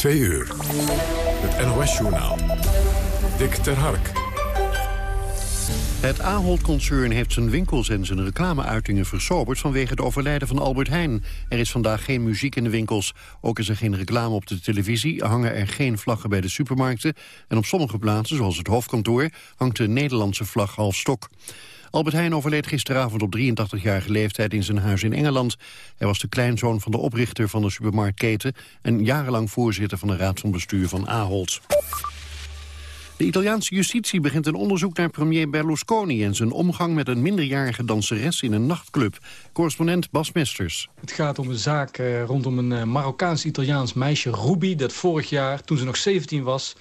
Twee uur. Het NOS-journaal. Dick ter Hark. Het Ahold-concern heeft zijn winkels en zijn reclameuitingen versoberd vanwege het overlijden van Albert Heijn. Er is vandaag geen muziek in de winkels. Ook is er geen reclame op de televisie, hangen er geen vlaggen bij de supermarkten. En op sommige plaatsen, zoals het hoofdkantoor, hangt de Nederlandse vlag half stok. Albert Heijn overleed gisteravond op 83-jarige leeftijd in zijn huis in Engeland. Hij was de kleinzoon van de oprichter van de supermarktketen... en jarenlang voorzitter van de raad van bestuur van Ahold. De Italiaanse justitie begint een onderzoek naar premier Berlusconi... en zijn omgang met een minderjarige danseres in een nachtclub. Correspondent Bas Mesters. Het gaat om een zaak eh, rondom een uh, Marokkaans-Italiaans meisje, Ruby... dat vorig jaar, toen ze nog 17 was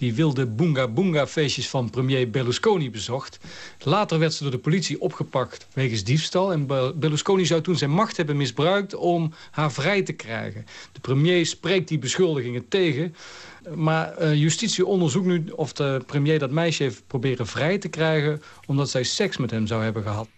die wilde Boonga Boonga feestjes van premier Berlusconi bezocht. Later werd ze door de politie opgepakt wegens diefstal. En Berlusconi zou toen zijn macht hebben misbruikt om haar vrij te krijgen. De premier spreekt die beschuldigingen tegen. Maar uh, justitie onderzoekt nu of de premier dat meisje heeft proberen vrij te krijgen... omdat zij seks met hem zou hebben gehad.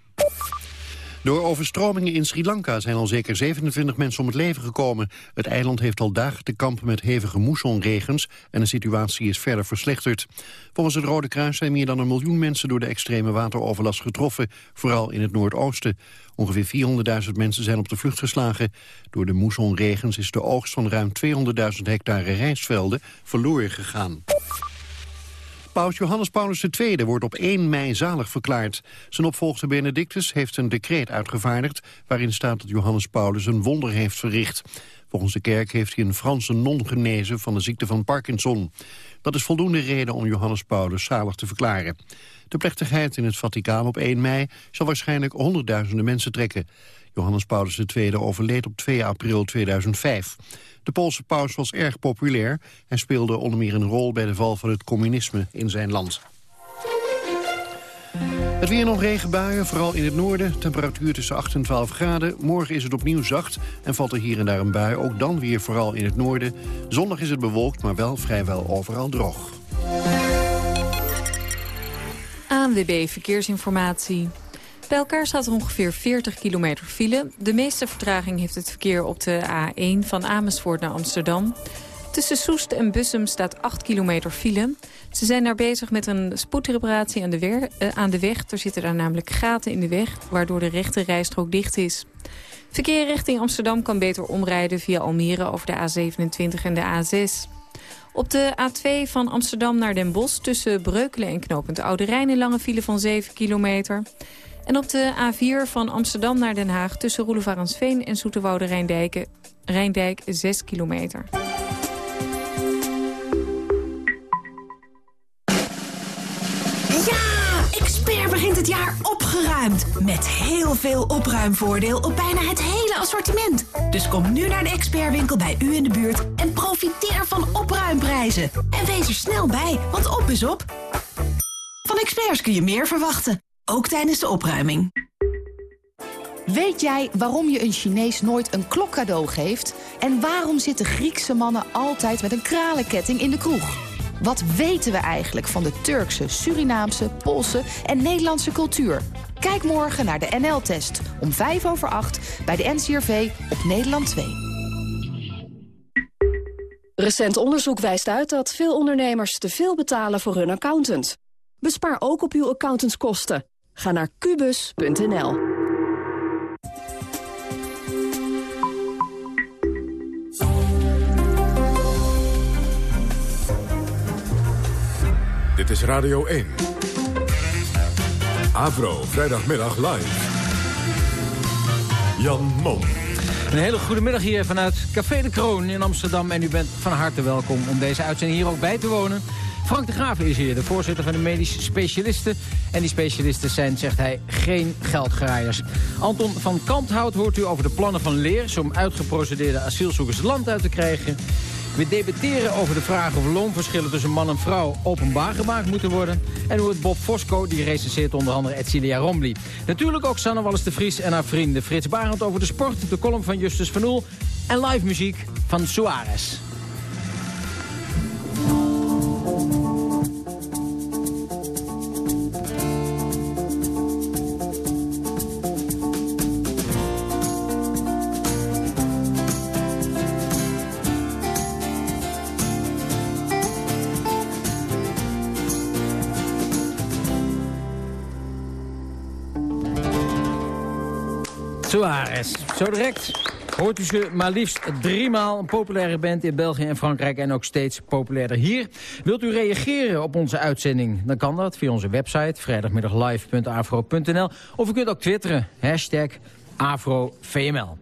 Door overstromingen in Sri Lanka zijn al zeker 27 mensen om het leven gekomen. Het eiland heeft al dagen te kampen met hevige moessonregens... en de situatie is verder verslechterd. Volgens het Rode Kruis zijn meer dan een miljoen mensen... door de extreme wateroverlast getroffen, vooral in het noordoosten. Ongeveer 400.000 mensen zijn op de vlucht geslagen. Door de moessonregens is de oogst van ruim 200.000 hectare rijstvelden verloren gegaan. Paus Johannes Paulus II wordt op 1 mei zalig verklaard. Zijn opvolger Benedictus heeft een decreet uitgevaardigd... waarin staat dat Johannes Paulus een wonder heeft verricht. Volgens de kerk heeft hij een Franse non genezen van de ziekte van Parkinson. Dat is voldoende reden om Johannes Paulus zalig te verklaren. De plechtigheid in het Vaticaan op 1 mei zal waarschijnlijk honderdduizenden mensen trekken. Johannes Paulus II overleed op 2 april 2005. De Poolse paus was erg populair en speelde onder meer een rol bij de val van het communisme in zijn land. Het weer nog regenbuien, vooral in het noorden. Temperatuur tussen 8 en 12 graden. Morgen is het opnieuw zacht en valt er hier en daar een bui. Ook dan weer vooral in het noorden. Zondag is het bewolkt, maar wel vrijwel overal droog. ANWB Verkeersinformatie. Bij elkaar staat er ongeveer 40 kilometer file. De meeste vertraging heeft het verkeer op de A1 van Amersfoort naar Amsterdam. Tussen Soest en Bussum staat 8 kilometer file. Ze zijn daar bezig met een spoedreparatie aan de, uh, aan de weg. Er zitten daar namelijk gaten in de weg, waardoor de rechte rijstrook dicht is. Verkeer richting Amsterdam kan beter omrijden via Almere over de A27 en de A6. Op de A2 van Amsterdam naar Den Bosch tussen Breukelen en Knopend Oude Rijn... een lange file van 7 kilometer. En op de A4 van Amsterdam naar Den Haag... tussen Roelevarensveen en Zoeterwoude Rijndijk, Rijndijk 6 kilometer. Begint het jaar opgeruimd. Met heel veel opruimvoordeel op bijna het hele assortiment. Dus kom nu naar de expertwinkel bij u in de buurt... en profiteer van opruimprijzen. En wees er snel bij, want op is op. Van experts kun je meer verwachten. Ook tijdens de opruiming. Weet jij waarom je een Chinees nooit een klok cadeau geeft? En waarom zitten Griekse mannen altijd met een kralenketting in de kroeg? Wat weten we eigenlijk van de Turkse, Surinaamse, Poolse en Nederlandse cultuur? Kijk morgen naar de NL-test om 5 over 8 bij de NCRV op Nederland 2. Recent onderzoek wijst uit dat veel ondernemers te veel betalen voor hun accountant. Bespaar ook op uw accountantskosten. Ga naar kubus.nl. is Radio 1. Avro, vrijdagmiddag live. Jan Mom. Een hele goede middag hier vanuit Café de Kroon in Amsterdam. En u bent van harte welkom om deze uitzending hier ook bij te wonen. Frank de Graaf is hier, de voorzitter van de medische specialisten. En die specialisten zijn, zegt hij, geen geldgraaiers. Anton van Kanthout hoort u over de plannen van Leers... om uitgeprocedeerde asielzoekers land uit te krijgen. We debatteren over de vraag of loonverschillen tussen man en vrouw openbaar gemaakt moeten worden. En hoe het Bob Fosco, die recenseert onder andere Edcilia Rombly. Natuurlijk ook Sanne Wallis de Vries en haar vrienden Frits Barend over de sport, de column van Justus van Oel en live muziek van Suarez. Suarez. Zo direct hoort u ze maar liefst driemaal een populaire band in België en Frankrijk... en ook steeds populairder hier. Wilt u reageren op onze uitzending? Dan kan dat via onze website vrijdagmiddaglive.afro.nl. Of u kunt ook twitteren, hashtag AfroVML.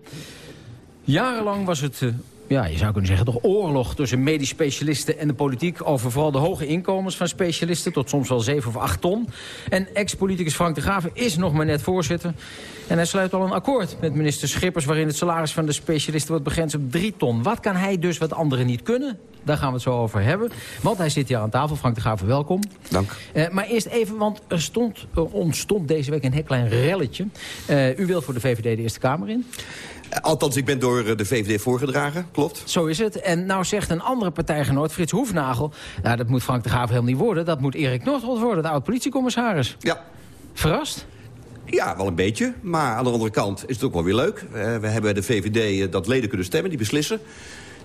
Jarenlang was het... Ja, je zou kunnen zeggen, toch oorlog tussen medisch specialisten en de politiek... over vooral de hoge inkomens van specialisten, tot soms wel 7 of 8 ton. En ex-politicus Frank de Graven is nog maar net voorzitter. En hij sluit al een akkoord met minister Schippers... waarin het salaris van de specialisten wordt begrensd op 3 ton. Wat kan hij dus wat anderen niet kunnen? Daar gaan we het zo over hebben. Want hij zit hier aan tafel. Frank de Graven, welkom. Dank. Uh, maar eerst even, want er stond, er ontstond deze week een heel klein relletje. Uh, u wil voor de VVD de Eerste Kamer in. Althans, ik ben door de VVD voorgedragen, klopt. Zo is het. En nou zegt een andere partijgenoot, Frits Hoefnagel... nou, dat moet Frank de Graaf helemaal niet worden. Dat moet Erik Nordholt worden, de oud-politiecommissaris. Ja. Verrast? Ja, wel een beetje. Maar aan de andere kant is het ook wel weer leuk. Uh, we hebben de VVD dat leden kunnen stemmen, die beslissen.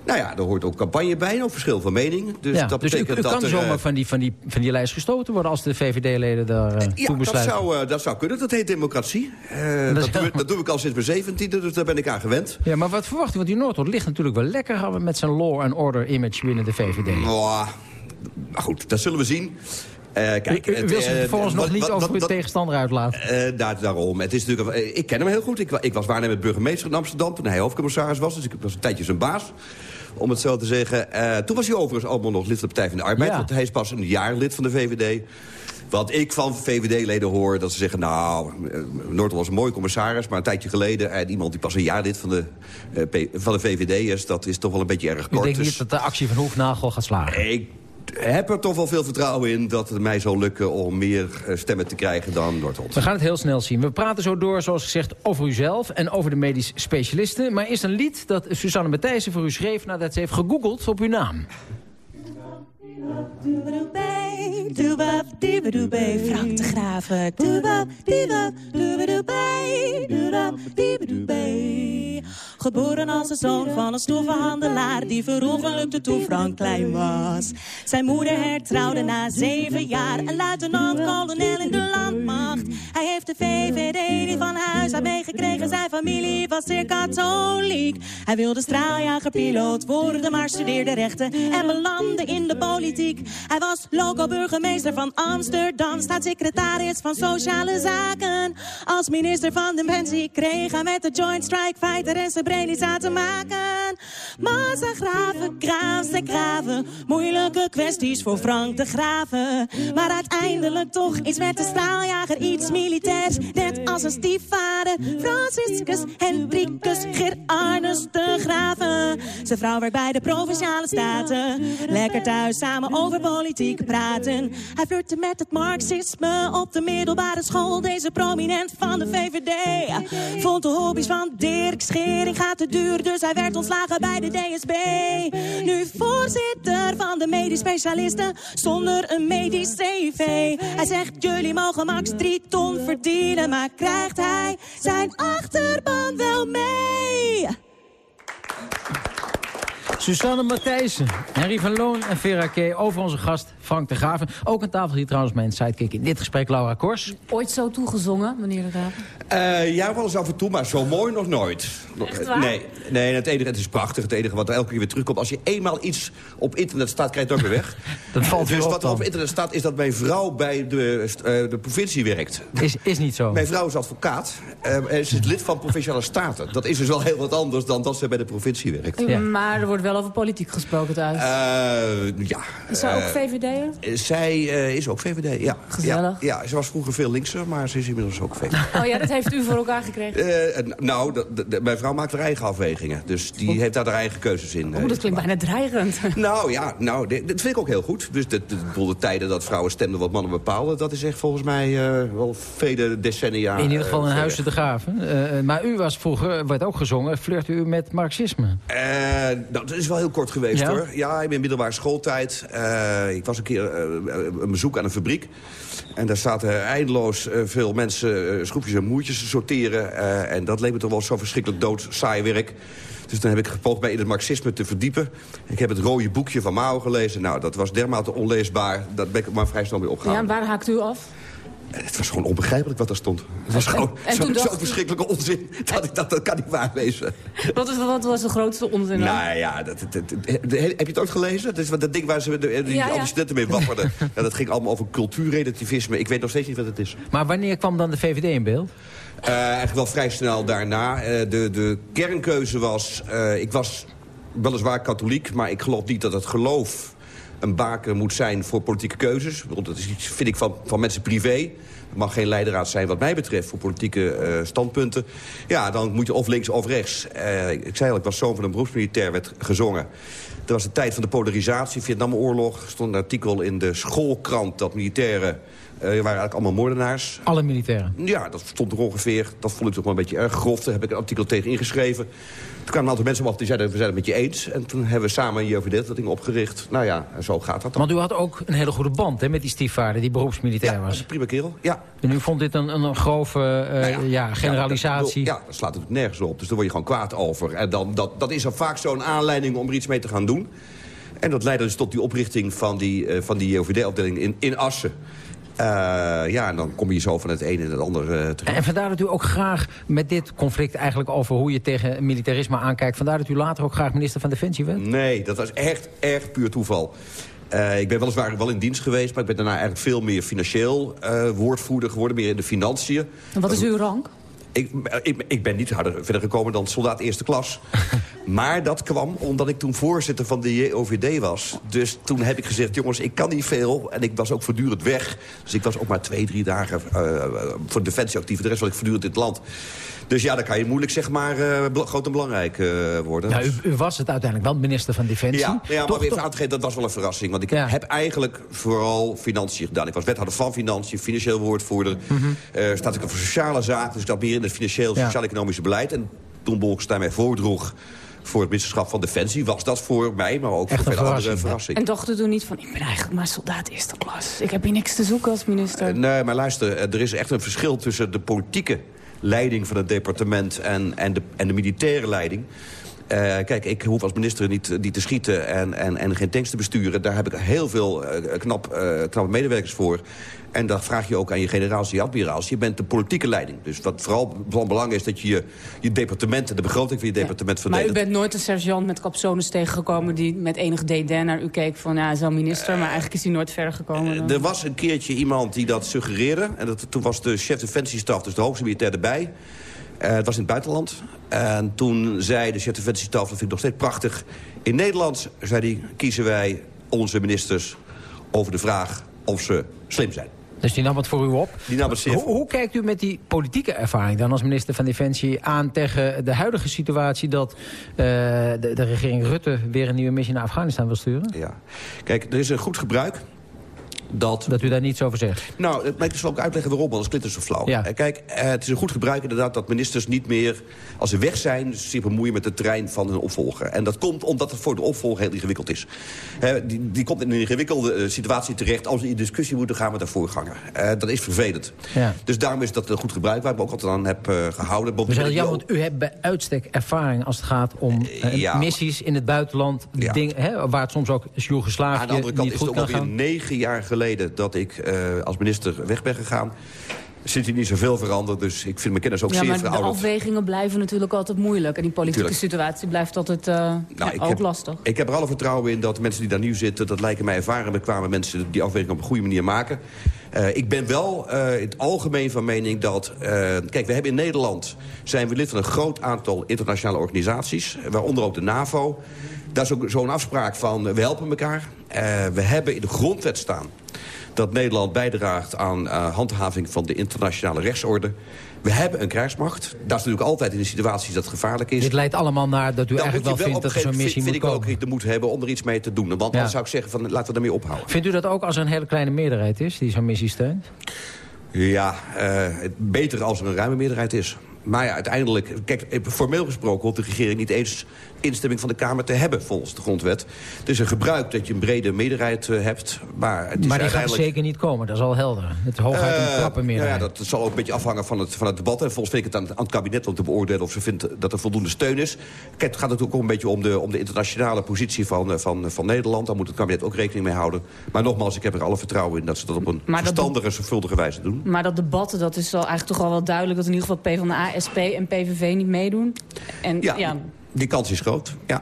Nou ja, er hoort ook campagne bij, ook verschil van mening. Dus ja, dat dus betekent u, u dat kan er, zomaar van die, van, die, van die lijst gestoten worden... als de VVD-leden daar uh, ja, toe besluiten? Dat zou, uh, dat zou kunnen. Dat heet democratie. Uh, dat, dat, doe, dat, doe, ik al sinds mijn zeventiende, dus daar ben ik aan gewend. Ja, maar wat verwacht u? Want die Noordholt ligt natuurlijk wel lekker... met zijn law and order image binnen de VVD. Oh, maar goed, dat zullen we zien. Uh, kijk, u, u wil zich vervolgens uh, nog niet over uw tegenstander uitlaten? Uh, daar, daarom. Het is natuurlijk, ik ken hem heel goed. Ik, ik was waarnemend burgemeester in Amsterdam toen hij hoofdcommissaris was. Dus ik was een tijdje zijn baas om het zo te zeggen. Uh, toen was hij overigens allemaal nog lid van de Partij van de Arbeid. Ja. Want hij is pas een jaar lid van de VVD. Wat ik van VVD-leden hoor, dat ze zeggen... nou, Noordel was een mooi commissaris, maar een tijdje geleden... en iemand die pas een jaar lid van de, uh, van de VVD is... dat is toch wel een beetje erg kort. Ik denk dus niet dat de actie van Hoefnagel gaat slagen? Ik heb er toch wel veel vertrouwen in dat het mij zal lukken... om meer stemmen te krijgen dan Noordholt. We gaan het heel snel zien. We praten zo door, zoals gezegd, over uzelf en over de medisch specialisten. Maar eerst een lied dat Susanne Matthijssen voor u schreef... nadat ze heeft gegoogeld op uw naam. Frank de Graven. Geboren als de zoon van een stoffenhandelaar die verongelukte toen Frank klein was. Zijn moeder hertrouwde na zeven jaar, een luitenant-kolonel in de landmacht. Hij heeft de VVD niet van huis uit meegekregen, zijn familie was zeer katholiek. Hij wilde straaljagerpiloot worden, maar studeerde rechten en belandde in de politiek. Hij was loco-burgemeester van Amsterdam, staatssecretaris van Sociale Zaken. Als minister van Defensie kreeg hij met de Joint Strike Fighter en Srebrenica te maken. Zijn graven, graven, moeilijke kwesties voor Frank de Graven. Maar uiteindelijk toch iets met de straaljager, iets militairs, net als een stiefvader. Franciscus Hendrikus Gerardus de Graven. Zijn vrouw werkt bij de Provinciale Staten. Lekker thuis samen over politiek praten. Hij flirte met het marxisme op de middelbare school. Deze prominent van de VVD. Vond de hobby's van Dirk Schering te duur. Dus hij werd ontslagen bij de DSB. Nu voorzitter van de medisch specialisten. Zonder een medisch cv. Hij zegt jullie mogen max drie ton verdienen. Maar krijgt hij zijn achterban wel mee? Susanne Matthijssen, Henry van Loon en Vera K. Over onze gast Frank de Graven. Ook aan tafel hier trouwens mijn sidekick in dit gesprek, Laura Kors. Ooit zo toegezongen, meneer de Graven? Uh, ja, wel eens af en toe, maar zo mooi nog nooit. Waar? Nee, nee het, enige, het is prachtig. Het enige wat er elke keer weer terugkomt. Als je eenmaal iets op internet staat, krijg je het ook weer weg. Dat valt dus weer op wat er op internet staat, is dat mijn vrouw bij de, uh, de provincie werkt. Is, is niet zo. Mijn vrouw is advocaat. Uh, en ze is lid van Provinciale Staten. Dat is dus wel heel wat anders dan dat ze bij de provincie werkt. Ja. Maar er wordt wel over politiek gesproken thuis. Uh, ja. Is zij ook VVD'er? zij uh, is ook VVD, ja. Gezellig. Ja, ja, ze was vroeger veel linkser, maar ze is inmiddels ook VVD. Oh ja, dat heeft u voor elkaar gekregen? Uh, nou, mijn vrouw maakt haar eigen afwegingen. Dus die oh. heeft daar haar eigen keuzes in. Oh, dat klinkt bijna dreigend. Nou ja, nou, dat vind ik ook heel goed. Dus de, de, de, de tijden dat vrouwen stemden wat mannen bepaalden... dat is echt volgens mij wel vele decennia... In ieder geval een huis te graven. maar u was vroeger, werd ook gezongen, flirt u met marxisme? dat is wel heel kort geweest, ja? hoor. Ja, in mijn middelbare schooltijd. Uh, ik was een keer uh, een bezoek aan een fabriek. En daar zaten eindeloos uh, veel mensen schroepjes en moertjes te sorteren. en dat leek me toch wel zo verschrikkelijk dood saai werk. Dus dan heb ik gepoogd mij in het marxisme te verdiepen. Ik heb het rode boekje van Mao gelezen. Nou, dat was dermate onleesbaar. Dat ben ik maar vrij snel weer opgehaald. Ja, waar haakt u af? Het was gewoon onbegrijpelijk wat er stond. Het was gewoon zo'n zo verschrikkelijke onzin. Dat, ik, dat, dat kan niet waar wezen. Wat, is, wat was de grootste onzin dan? Nou ja, dat, dat, heb je het ooit gelezen? Dat is wat dat ding waar ze de, die, ja, ja. studenten mee wapperden. ja, dat ging allemaal over cultuurrelativisme. Ik weet nog steeds niet wat het is. Maar wanneer kwam dan de VVD in beeld? Uh, eigenlijk wel vrij snel daarna. Uh, de, de kernkeuze was... Uh, ik was weliswaar katholiek, maar ik geloof niet dat het geloof een baken moet zijn voor politieke keuzes. Dat is iets, vind ik, van, van mensen privé. Het mag geen leidraad zijn wat mij betreft voor politieke uh, standpunten. Ja, dan moet je of links of rechts. Uh, ik zei al, ik was zoon van een beroepsmilitair, werd gezongen. Er was de tijd van de polarisatie, Vietnamoorlog. Er stond een artikel in de schoolkrant dat militairen uh, waren eigenlijk allemaal moordenaars. Alle militairen? Ja, dat stond er ongeveer. Dat vond ik toch wel een beetje erg grof. Daar heb ik een artikel tegen ingeschreven. Toen kwamen een aantal mensen op die zeiden, we zijn het met je eens. En toen hebben we samen een JOVD dat ding opgericht. Nou ja, zo gaat dat dan. Want u had ook een hele goede band hè, met die stiefvader die beroepsmilitair ja, was. een prima kerel, ja. En u vond dit een, een grove uh, nou ja, ja, generalisatie? Ja, dat, ja, dat slaat het nergens op. Dus daar word je gewoon kwaad over. En dan, dat, dat is dan vaak zo'n aanleiding om er iets mee te gaan doen. En dat leidde dus tot die oprichting van die, uh, van die JOVD-afdeling in, in Assen. Uh, ja, en dan kom je zo van het een in het ander uh, terug. En vandaar dat u ook graag met dit conflict eigenlijk over hoe je tegen militarisme aankijkt... vandaar dat u later ook graag minister van Defensie werd? Nee, dat was echt, echt puur toeval. Uh, ik ben weliswaar wel in dienst geweest, maar ik ben daarna eigenlijk veel meer financieel woordvoerder geworden, meer in de financiën. En wat is uw rang? Ik, ik, ik, ben niet harder verder gekomen dan soldaat eerste klas. maar dat kwam omdat ik toen voorzitter van de JOVD was. Dus toen heb ik gezegd, jongens, ik kan niet veel. En ik was ook voortdurend weg. Dus ik was ook maar twee, drie dagen uh, voor Defensie actief. De rest was ik voortdurend in het land. Dus ja, dan kan je moeilijk zeg maar uh, groot en belangrijk uh, worden. Ja, u, u, was het uiteindelijk wel minister van Defensie. Ja, ja maar even aan te geven, dat was wel een verrassing. Want ik ja. heb eigenlijk vooral financiën gedaan. Ik was wethouder van financiën, financieel woordvoerder. Mm -hmm. uh, staat ik voor sociale zaken. Dus ik zat meer in het financieel, ja. sociaal-economische beleid. En toen Bolkestein mij voordroeg voor het ministerschap van Defensie... was dat voor mij, maar ook Echt voor veel andere verrassing. En dacht u toen niet van, ik ben eigenlijk maar soldaat eerste klas. Ik heb hier niks te zoeken als minister. Uh, nee, maar luister, er is echt een verschil tussen de politieke leiding van het departement en, en, de, en de militaire leiding. Uh, kijk, ik hoef als minister niet, niet te schieten en, en, en geen tanks te besturen. Daar heb ik heel veel uh, knap, uh, knappe medewerkers voor. En dat vraag je ook aan je generaals en je admiraals. Je bent de politieke leiding. Dus wat vooral van belang is dat je je, je departement... en de begroting van je departement ja. verdedigt. Maar u bent nooit een sergeant met capsones tegengekomen... die met enig dédain naar u keek van, ja, zo'n minister... maar eigenlijk is hij nooit verder gekomen. Dan. Er was een keertje iemand die dat suggereerde. En dat, toen was de chef defensiestaf, dus de hoogste militair erbij... Uh, het was in het buitenland. En toen zei de defensiestaf, dat vind ik nog steeds prachtig... in Nederland, zei kiezen wij onze ministers over de vraag of ze slim zijn. Dus die nam het voor u op. Die nam het zeer hoe, hoe kijkt u met die politieke ervaring dan als minister van Defensie aan tegen de huidige situatie dat uh, de, de regering Rutte weer een nieuwe missie naar Afghanistan wil sturen? Ja. Kijk, er is een goed gebruik dat... Dat u daar niets over zegt? Nou, ik zal ook uitleggen waarom, anders klinkt het zo flauw. Ja. Kijk, het is een goed gebruik inderdaad dat ministers niet meer... als ze weg zijn, zich bemoeien met de trein van hun opvolger. En dat komt omdat het voor de opvolger heel ingewikkeld is. He, die, die komt in een ingewikkelde situatie terecht... als ze in discussie moeten gaan met de voorganger. Uh, dat is vervelend. Ja. Dus daarom is dat een goed gebruik waar ik me ook altijd aan heb uh, gehouden. Maar jammer, want u hebt bij uitstek ervaring als het gaat om uh, ja. missies in het buitenland... Ja. Ding, hè, waar het soms ook Joegoslavië Aan de andere kant niet is goed het alweer gaan. negen jaar geleden dat ik uh, als minister weg ben gegaan. Zit hier niet zoveel veranderd, dus ik vind mijn kennis ook ja, zeer maar verouderd. de afwegingen blijven natuurlijk altijd moeilijk. En die politieke Tuurlijk. situatie blijft altijd uh, nou, ja, ook heb, lastig. Ik heb er alle vertrouwen in dat de mensen die daar nu zitten... dat lijken mij ervaren bekwame mensen die afweging op een goede manier maken. Uh, ik ben wel uh, in het algemeen van mening dat... Kijk, we hebben in Nederland... zijn we lid van een groot aantal internationale organisaties... waaronder ook de NAVO. Daar is ook zo'n afspraak van we helpen elkaar. we hebben in de grondwet staan dat Nederland bijdraagt aan uh, handhaving van de internationale rechtsorde. We hebben een krijgsmacht. Dat is natuurlijk altijd in de situaties dat het gevaarlijk is. Dit leidt allemaal naar dat u Dan eigenlijk wel vindt dat er zo'n vind, missie vind moet ik komen. ook de moed hebben om er iets mee te doen. Want Ja. dan zou ik zeggen, van, laten we daarmee ophouden. Vindt u dat ook als er een hele kleine meerderheid is die zo'n missie steunt? Ja, uh, beter als er een ruime meerderheid is. Maar ja, uiteindelijk, kijk, formeel gesproken hoeft de regering niet eens instemming van de Kamer te hebben volgens de grondwet. Het is een gebruik dat je een brede meerderheid eh, hebt. Maar, het is maar die gaat zeker niet komen, dat is al helder. Het hooguit een Eh, krappe ja, meerderheid. ja, dat zal ook een beetje afhangen van het, van het debat. En volgens vind ik het aan, aan het kabinet om te beoordelen... of ze vindt dat er voldoende steun is. Kijk, het gaat natuurlijk ook een beetje om de, om de internationale positie van, eh, van, van Nederland. Daar moet het kabinet ook rekening mee houden. Maar nogmaals, ik heb er alle vertrouwen in... dat ze dat op een Maar verstandige en zorgvuldige wijze doen. Maar dat debat, dat is al eigenlijk toch al wel duidelijk... dat in ieder geval PvdA, SP en PVV niet meedoen. En Ja, ja, Die kans is groot, ja.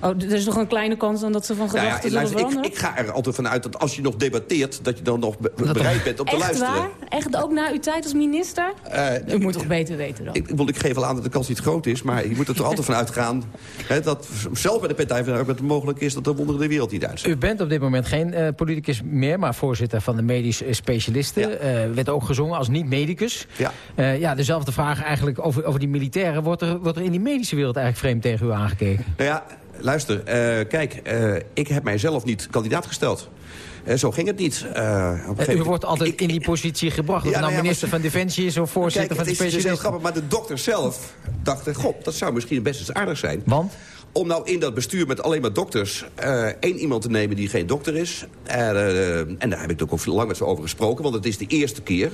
Oh, er is nog een kleine kans dan dat ze van Nou gedachten ja, zullen luister, ik, veranderen? ik ga er altijd vanuit dat als je nog debatteert... dat je dan nog be- bereid bent om te Echt luisteren. waar? Echt ook na uw tijd als minister? Eh, U moet toch beter weten dan? Ik, ik, ik geef al aan dat de kans niet groot is, maar je moet er toch altijd van uitgaan... Hè, dat zelfs bij de Partij van de Arbeid het mogelijk is... dat de wonderen de wereld niet uit zijn. U bent op dit moment geen eh, politicus meer, maar voorzitter van de medisch eh, specialisten. Eh, werd ook gezongen als niet-medicus. Ja. Eh, ja, dezelfde vraag eigenlijk over, over die militairen. Wordt er, wordt er in die medische wereld eigenlijk vreemd tegen u aangekeken? Nou ja, luister, eh, kijk, eh, ik heb mijzelf niet kandidaat gesteld. Eh, zo ging het niet. Gegeven u wordt altijd in die positie gebracht. Of Ja, nou nou ja, minister maar- van Defensie is of voorzitter Kijk, van de het is, het is heel grappig, maar de dokter zelf dacht... god, dat zou misschien best eens aardig zijn. Want? Om nou in dat bestuur met alleen maar dokters... één iemand te nemen die geen dokter is. En daar heb ik ook al lang met ze over gesproken, want het is de eerste keer...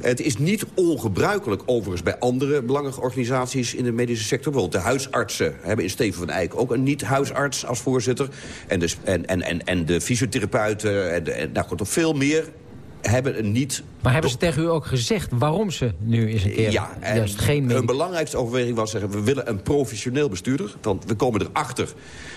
Het is niet ongebruikelijk overigens bij andere belangrijke organisaties in de medische sector. Bijvoorbeeld de huisartsen hebben in Steven van Eyck ook een niet-huisarts als voorzitter. En de, en, en, en, en de fysiotherapeuten en, de, en nou goed, veel meer hebben een niet... Maar hebben ze tegen u ook gezegd waarom ze nu eens een keer Ja, en juist geen medicus... belangrijkste overweging was zeggen... we willen een professioneel bestuurder. Want we komen erachter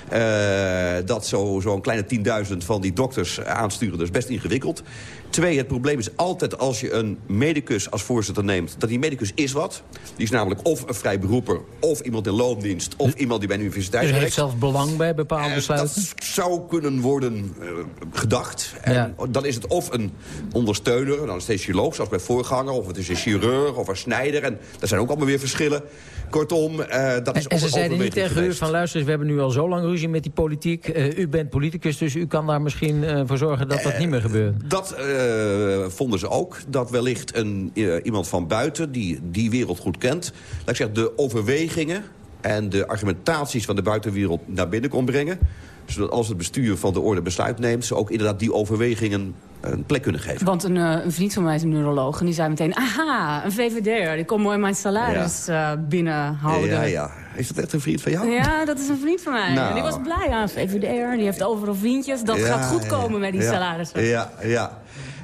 eh dat zo'n zo kleine 10.000 van die dokters aansturen. Dat is best ingewikkeld. Twee, het probleem is altijd als je een medicus als voorzitter neemt... dat die medicus is wat. Die is namelijk of een vrij beroeper... of iemand in loondienst... of iemand die bij een universiteit Dus heeft zelf belang bij bepaalde Eh, besluiten? Dat zou kunnen worden eh, gedacht. En Ja. dan is het of een ondersteuner, een anesthesioloog, zoals bij voorganger... of het is een chirurg of een snijder. En dat zijn ook allemaal weer verschillen. Kortom, eh, dat is En, en ze zeiden niet tegen u van luister, we hebben nu al zo lang ruzie met die politiek. U bent politicus, dus u kan daar misschien voor zorgen dat dat niet meer gebeurt. Dat vonden ze ook. Dat wellicht een, eh, iemand van buiten die die wereld goed kent... laat ik zeggen, de overwegingen en de argumentaties van de buitenwereld naar binnen kon brengen. Zodat als het bestuur van de orde besluit neemt... ze ook inderdaad die overwegingen een plek kunnen geven. Want een, eh, een vriend van mij is een neuroloog en die zei meteen... aha, een VVD'er, die kon mooi mijn salaris eh, binnenhouden. Ja, ja. Is dat echt een vriend van jou? Ja, dat is een vriend van mij. Nou. Die was blij aan een VVD'er. Die heeft overal vriendjes. Dat Ja, gaat goed komen met die ja. salarissen. Ja, ja.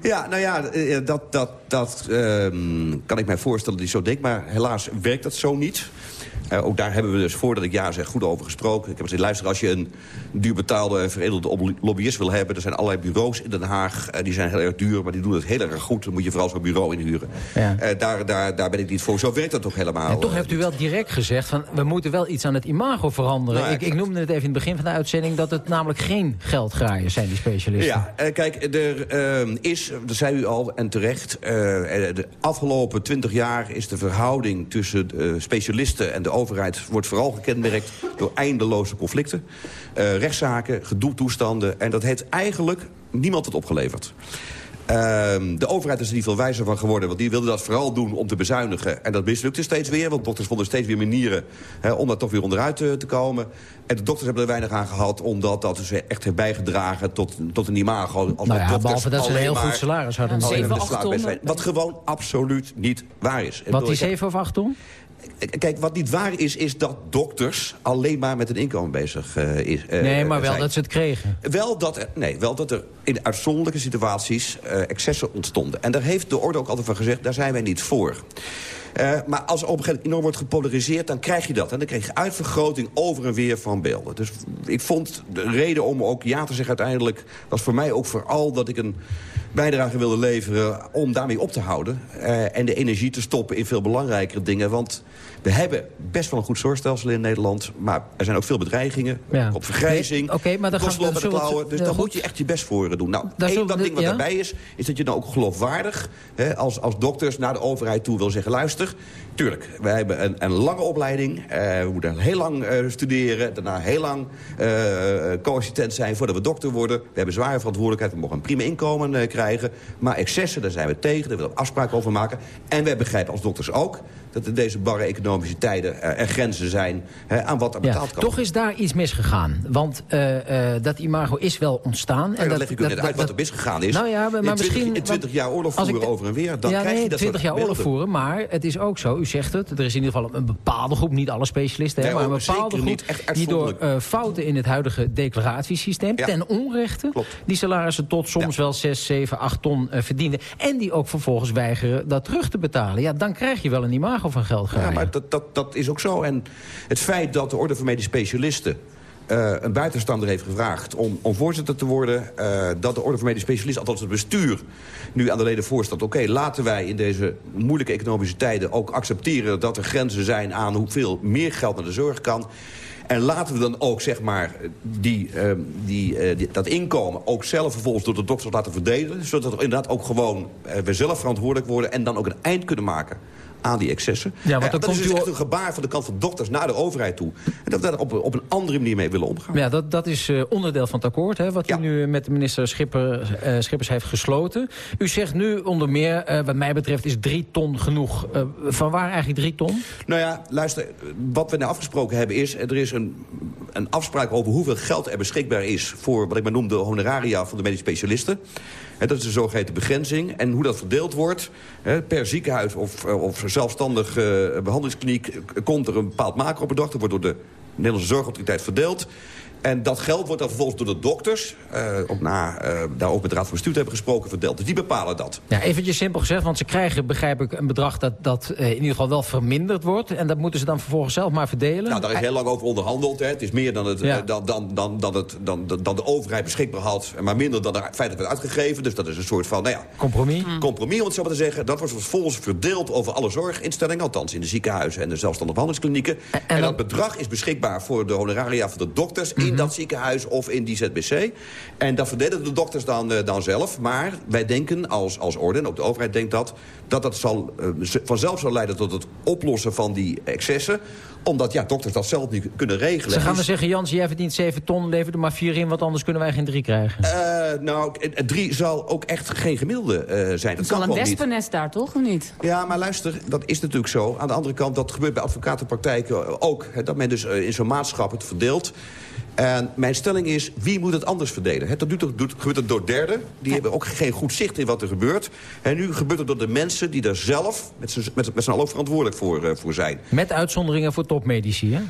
Ja, nou ja, eh, dat, dat, dat ehm, kan ik mij voorstellen hij zo denkt. Maar helaas werkt dat zo niet. Eh, ook daar hebben we dus, voordat ik ja zeg, goed over gesproken. Ik heb gezegd, luister, als je een duur betaalde en veredelde ob- lobbyist wil hebben... er zijn allerlei bureaus in Den Haag, eh, die zijn heel erg duur... maar die doen het heel erg goed. Dan moet je vooral zo'n bureau inhuren. Ja. Eh, daar, daar, daar ben ik niet voor. Zo werkt dat toch helemaal. En toch heeft u wel direct gezegd van we moeten wel iets aan het imago veranderen. Nou, ik, ik noemde het even in het begin van de uitzending dat het namelijk geen geldgraaiers zijn, die specialisten. Ja, kijk, er eh, is, dat zei u al en terecht... de afgelopen twintig jaar is de verhouding tussen specialisten en de overheid... wordt vooral gekenmerkt door eindeloze conflicten. eh, rechtszaken, gedoetoestanden. En dat heeft eigenlijk niemand het opgeleverd. Ehm, de overheid is er niet veel wijzer van geworden. Want die wilde dat vooral doen om te bezuinigen. En dat mislukte steeds weer. Want dokters vonden steeds weer manieren hè, om daar toch weer onderuit te, te komen. En de dokters hebben er weinig aan gehad. Omdat dat dus echt heeft bijgedragen tot, tot een imago. Als Nou ja, dokters behalve dat ze een heel goed salaris hadden. Ja, slaapbed ton. Wat gewoon absoluut niet waar is. Wat die ik heb- 7 of 8 ton? Kijk, wat niet waar is, is dat dokters alleen maar met een inkomen bezig eh, is, eh, nee, maar wel zijn. dat ze het kregen. Wel dat, er, nee, wel dat er in uitzonderlijke situaties eh, excessen ontstonden. En daar heeft de orde ook altijd van gezegd, daar zijn wij niet voor. Eh, maar als op een gegeven moment enorm wordt gepolariseerd... dan krijg je dat. En dan krijg je uitvergroting over en weer van beelden. Dus ik vond de reden om ook ja te zeggen uiteindelijk... was voor mij ook vooral dat ik een bijdrage wilde leveren... om daarmee op te houden. eh, en de energie te stoppen in veel belangrijkere dingen. Want we hebben best wel een goed zorgstelsel in Nederland... maar er zijn ook veel bedreigingen. Ja. Op vergrijzing, Nee, oké, maar dan gaan de klauwen. Dus daar goed. moet je echt je best voor doen. Nou, Daar één dat ding wat ja? daarbij is... is dat je dan ook geloofwaardig hè, als, als dokters naar de overheid toe wil zeggen... luister, tuurlijk, wij hebben een, een lange opleiding. eh, we moeten heel lang eh, studeren. Daarna heel lang eh co-assistent zijn voordat we dokter worden. We hebben zware verantwoordelijkheid. We mogen een prima inkomen eh, krijgen. Maar excessen, daar zijn we tegen. Daar willen we afspraken over maken. En wij begrijpen als dokters ook dat in deze barre economische tijden er grenzen zijn hè, aan wat er betaald kan Toch is daar iets misgegaan. Want uh, uh, dat imago is wel ontstaan. En dat, leg ik u net uit wat er misgegaan is. Nou ja, maar in 20, misschien... In 20 jaar oorlog voeren ik, over en weer, dan ja, krijg nee, je dat 20 jaar oorlog voeren, maar het is ook zo, u zegt het... er is in ieder geval een bepaalde groep, niet alle specialisten... Nee, maar een bepaalde groep die door uh, fouten in het huidige declaratiesysteem... Ja. ten onrechte Klopt. die salarissen tot soms ja. wel 6, 7, 8 ton verdienen... en die ook vervolgens weigeren dat terug te betalen. Ja, dan krijg je wel een imago van geld. Ja, maar dat, dat, dat is ook zo. En het feit dat de Orde van Medisch Specialisten... Uh, een buitenstander heeft gevraagd om, om voorzitter te worden... Uh, dat de Orde van Medisch Specialisten, althans het bestuur... nu aan de leden voorstelt... oké, okay, laten wij in deze moeilijke economische tijden ook accepteren... dat er grenzen zijn aan hoeveel meer geld naar de zorg kan... En laten we dan ook zeg maar, die, uh, die, uh, die, dat inkomen ook zelf vervolgens door de dokters laten verdelen. Zodat we inderdaad ook gewoon uh, we zelf verantwoordelijk worden... en dan ook een eind kunnen maken aan die excessen. Ja, want dat komt is dus u echt een gebaar van de kant van dokters naar de overheid toe. En dat we daar op, op een andere manier mee willen omgaan. Ja, dat, dat is uh, onderdeel van het akkoord, hè, wat Ja. u nu met de minister Schipper, uh, Schippers heeft gesloten. U zegt nu onder meer, uh, wat mij betreft is drie ton genoeg. Uh, van waar eigenlijk drie ton? Nou ja, luister, wat we nou afgesproken hebben is... er is een, een afspraak over hoeveel geld er beschikbaar is... voor wat ik maar noem de honoraria van de medisch specialisten. Dat is de zogeheten begrenzing. En hoe dat verdeeld wordt, per ziekenhuis of, of zelfstandig uh, behandelingskliniek... komt er een bepaald macro bedacht. Dat wordt door de Nederlandse Zorgautoriteit verdeeld. En dat geld wordt dan vervolgens door de dokters... Uh, op na uh, daar ook met de Raad van Bestuur te hebben gesproken verdeeld. Dus die bepalen dat. Ja, eventjes simpel gezegd, want ze krijgen, begrijp ik, een bedrag... dat, dat uh, in ieder geval wel verminderd wordt. En dat moeten ze dan vervolgens zelf maar verdelen. Nou, daar is heel lang over onderhandeld. Hè. Het is meer dan, het, ja. dan, dan, dan, dan, het, dan, dan de overheid beschikbaar had... maar minder dan er feitelijk werd uitgegeven. Dus dat is een soort van, nou ja... Compromis? Mm. Compromis, om het zo maar te zeggen. Dat wordt vervolgens verdeeld over alle zorginstellingen... althans in de ziekenhuizen en de zelfstandige behandelingsklinieken. En, en, en dat bedrag is beschikbaar voor de honoraria van de dokters... Mm -hmm. in dat ziekenhuis of in die ZBC. En dat verdelen de dokters dan, uh, dan zelf. Maar wij denken als, als orde, en ook de overheid denkt dat... dat dat zal, uh, vanzelf zal leiden tot het oplossen van die excessen omdat ja, dokters dat zelf niet kunnen regelen. Ze gaan dus... dan zeggen, Jans, jij verdient 7 ton, lever er maar 4 in... want anders kunnen wij geen 3 krijgen. Uh, nou, 3 zal ook echt geen gemiddelde uh, zijn. Dat is al een wespennest daar, toch? Of niet? Ja, maar luister, dat is natuurlijk zo. Aan de andere kant, dat gebeurt bij advocatenpraktijken ook. Hè, dat men dus uh, in zo'n maatschap het verdeelt. En mijn stelling is, wie moet het anders verdelen? He, dat doet, doet, gebeurt het door derden. Die ja. hebben ook geen goed zicht in wat er gebeurt. En nu gebeurt het door de mensen die daar zelf met z'n allen verantwoordelijk voor, uh, voor zijn. Met uitzonderingen voor topmedici, hè?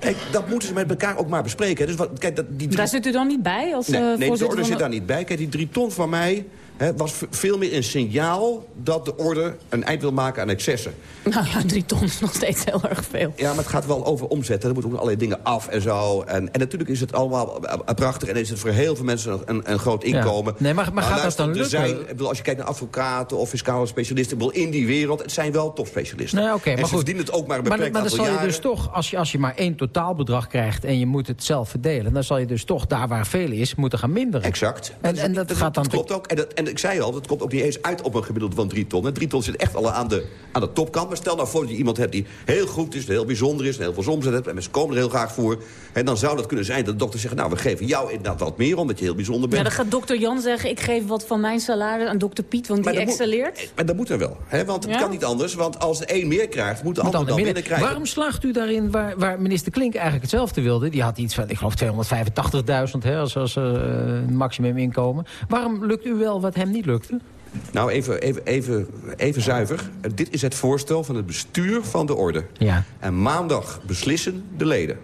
Kijk, dat moeten ze met elkaar ook maar bespreken. Dus wat, kijk, dat, die drie... Daar zit u dan niet bij? Als, nee, uh, nee de orde zit daar niet bij. Kijk, die drie ton van mij He, was veel meer een signaal dat de orde een eind wil maken aan excessen. Nou ja, drie ton is nog steeds heel erg veel. Ja, maar het gaat wel over omzetten. Er moeten ook allerlei dingen af en zo. En, en natuurlijk is het allemaal prachtig. En is het voor heel veel mensen een, een groot inkomen. Ja. Nee, maar, maar, maar gaat luister, dat dan lukken? Zijn, ik bedoel, als je kijkt naar advocaten of fiscale specialisten... Ik bedoel, in die wereld, het zijn wel topspecialisten. Nee, okay, en maar ze verdienen het ook maar een beperkt maar, maar dan zal jaren. je dus toch, als je, als je maar één totaalbedrag krijgt... en je moet het zelf verdelen... dan zal je dus toch daar waar veel is, moeten gaan minderen. Exact. En, en dat, dat, gaat dan... Dat klopt ook. En, dat, en ik zei al, dat komt ook niet eens uit op een gemiddelde van drie ton. En drie ton zit echt al aan de, aan de topkant. Maar stel nou voor dat je iemand hebt die heel goed is, heel bijzonder is... en heel veel omzet hebt en mensen komen er heel graag voor. En dan zou dat kunnen zijn dat de dokter zegt... nou, we geven jou inderdaad wat meer, omdat je heel bijzonder bent. Ja, dan gaat dokter Jan zeggen... ik geef wat van mijn salaris aan dokter Piet, want die excelleert. Moet, maar dat moet er wel, hè? want het ja? kan niet anders. Want als de een meer krijgt, moet de ander dan minder krijgen. Waarom slaagt u daarin waar, waar minister Klink eigenlijk hetzelfde wilde? Die had iets van, ik geloof 285.000 als, als uh, maximum inkomen. Waarom lukt u wel wat hem niet lukte? Nou, even, even, even, even zuiver. Dit is het voorstel van het bestuur van de orde. Ja. En maandag beslissen de leden.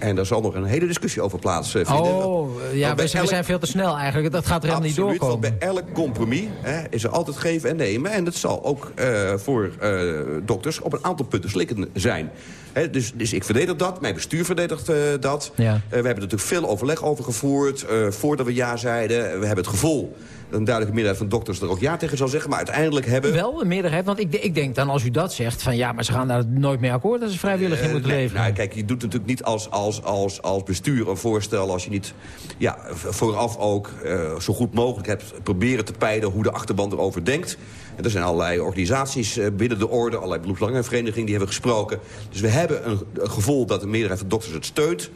En daar zal nog een hele discussie over plaatsvinden. Oh, ja, we zijn, elk... zijn veel te snel eigenlijk. Dat gaat er helemaal niet doorkomen. Want bij elk compromis hè, is er altijd geven en nemen. En dat zal ook uh, voor uh, dokters op een aantal punten slikken zijn. He, dus, dus ik verdedig dat, mijn bestuur verdedigt uh, dat. Ja. we hebben er natuurlijk veel overleg over gevoerd... voordat we ja zeiden. We hebben het gevoel een duidelijke meerderheid van dokters er ook ja tegen zal zeggen. Maar uiteindelijk hebben... Wel een meerderheid, want ik, ik denk dan als u dat zegt... van ja, maar ze gaan daar nooit mee akkoord dat ze vrijwillig in moeten nee, leveren. Nou, kijk, je doet natuurlijk niet als, als, als, als bestuur een voorstel... als je niet ja, vooraf ook uh, zo goed mogelijk hebt proberen te peilen... hoe de achterban erover denkt. En er zijn allerlei organisaties uh, binnen de orde... allerlei beroepsbelangenverenigingen die hebben gesproken. Dus we hebben een, een gevoel dat de meerderheid van dokters het steunt.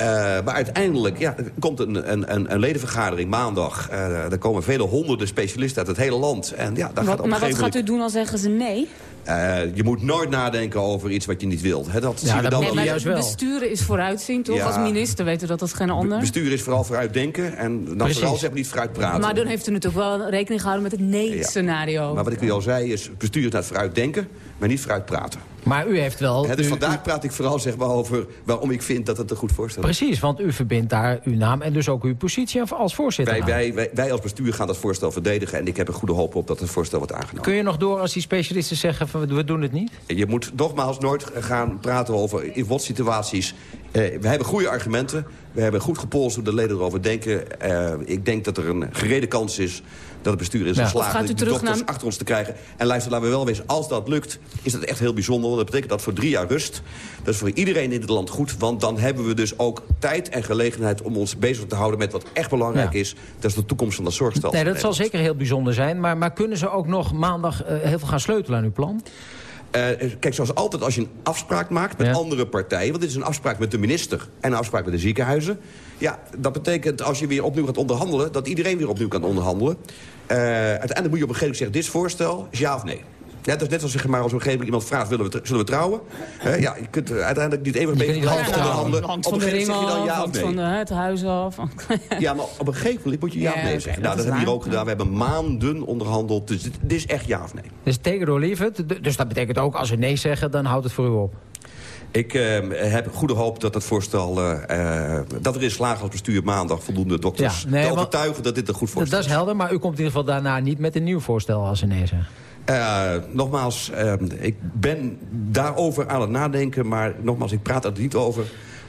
Uh, maar uiteindelijk ja, er komt een, een, een ledenvergadering maandag. Uh, er komen vele honderden specialisten uit het hele land. En, ja, daar wat, gaat maar wat gaat u doen als zeggen ze nee? Uh, je moet nooit nadenken over iets wat je niet wilt. He, dat ja, zien we dan nee, maar juist wel. Besturen is vooruitzien, toch? Ja, als minister weten dat dat geen ander. Bestuur is vooral vooruitdenken. En dan Precies. vooral zeg niet vooruit praten. Maar dan heeft u natuurlijk wel rekening gehouden met het nee-scenario. Ja. Maar wat ik u al zei is, bestuur is naar vooruitdenken, maar niet vooruit praten. Maar u heeft wel... dus u, vandaag praat ik vooral zeg maar, over waarom ik vind dat het een goed voorstel is. Precies, want u verbindt daar uw naam en dus ook uw positie als voorzitter wij, wij, wij, wij, als bestuur gaan dat voorstel verdedigen... en ik heb er goede hoop op dat het voorstel wordt aangenomen. Kun je nog door als die specialisten zeggen van we doen het niet? Je moet nogmaals nooit gaan praten over in wat situaties. Uh, we hebben goede argumenten. We hebben goed gepolst hoe de leden erover denken. Uh, ik denk dat er een gerede kans is dat het bestuur is geslaagd die dokters naar... achter ons te krijgen. En luister, laten we wel wezen, als dat lukt, is dat echt heel bijzonder. Want dat betekent dat voor drie jaar rust. Dat is voor iedereen in het land goed. Want dan hebben we dus ook tijd en gelegenheid om ons bezig te houden met wat echt belangrijk ja. is. Dat is de toekomst van dat zorgstelsel. Nee, dat zal zeker heel bijzonder zijn. Maar, maar kunnen ze ook nog maandag uh, heel veel gaan sleutelen aan uw plan? Uh, kijk, zoals altijd als je een afspraak maakt met ja. andere partijen... want dit is een afspraak met de minister en een afspraak met de ziekenhuizen... ja, dat betekent als je weer opnieuw gaat onderhandelen... dat iedereen weer opnieuw kan onderhandelen. Uh, uiteindelijk moet je op een gegeven moment zeggen... dit voorstel is ja of nee. Dat is net als zeg maar, als op een gegeven moment iemand vraagt... Willen we zullen we trouwen? Uh, ja, je kunt uiteindelijk niet even een beetje half onderhandelen. Hand van de ring af, ja nee. van het huis af. ja, maar op een gegeven moment moet je ja, ja of nee zeggen. nou, dat hebben we hier ook gedaan. We hebben maanden onderhandeld. Dus dit, is echt ja of nee. Dus tegen door lieverd. Dus dat betekent ook als we nee zeggen, dan houdt het voor u op. Ik uh, heb goede hoop dat het voorstel... Uh, dat er in slagen als bestuur maandag voldoende dokters ja, nee, te overtuigen dat dit een goed voorstel is. Dat is helder, maar u komt in ieder geval daarna niet met een nieuw voorstel als zeggen. Uh, nogmaals, uh, ik ben daarover aan het nadenken, maar nogmaals, ik praat er niet over.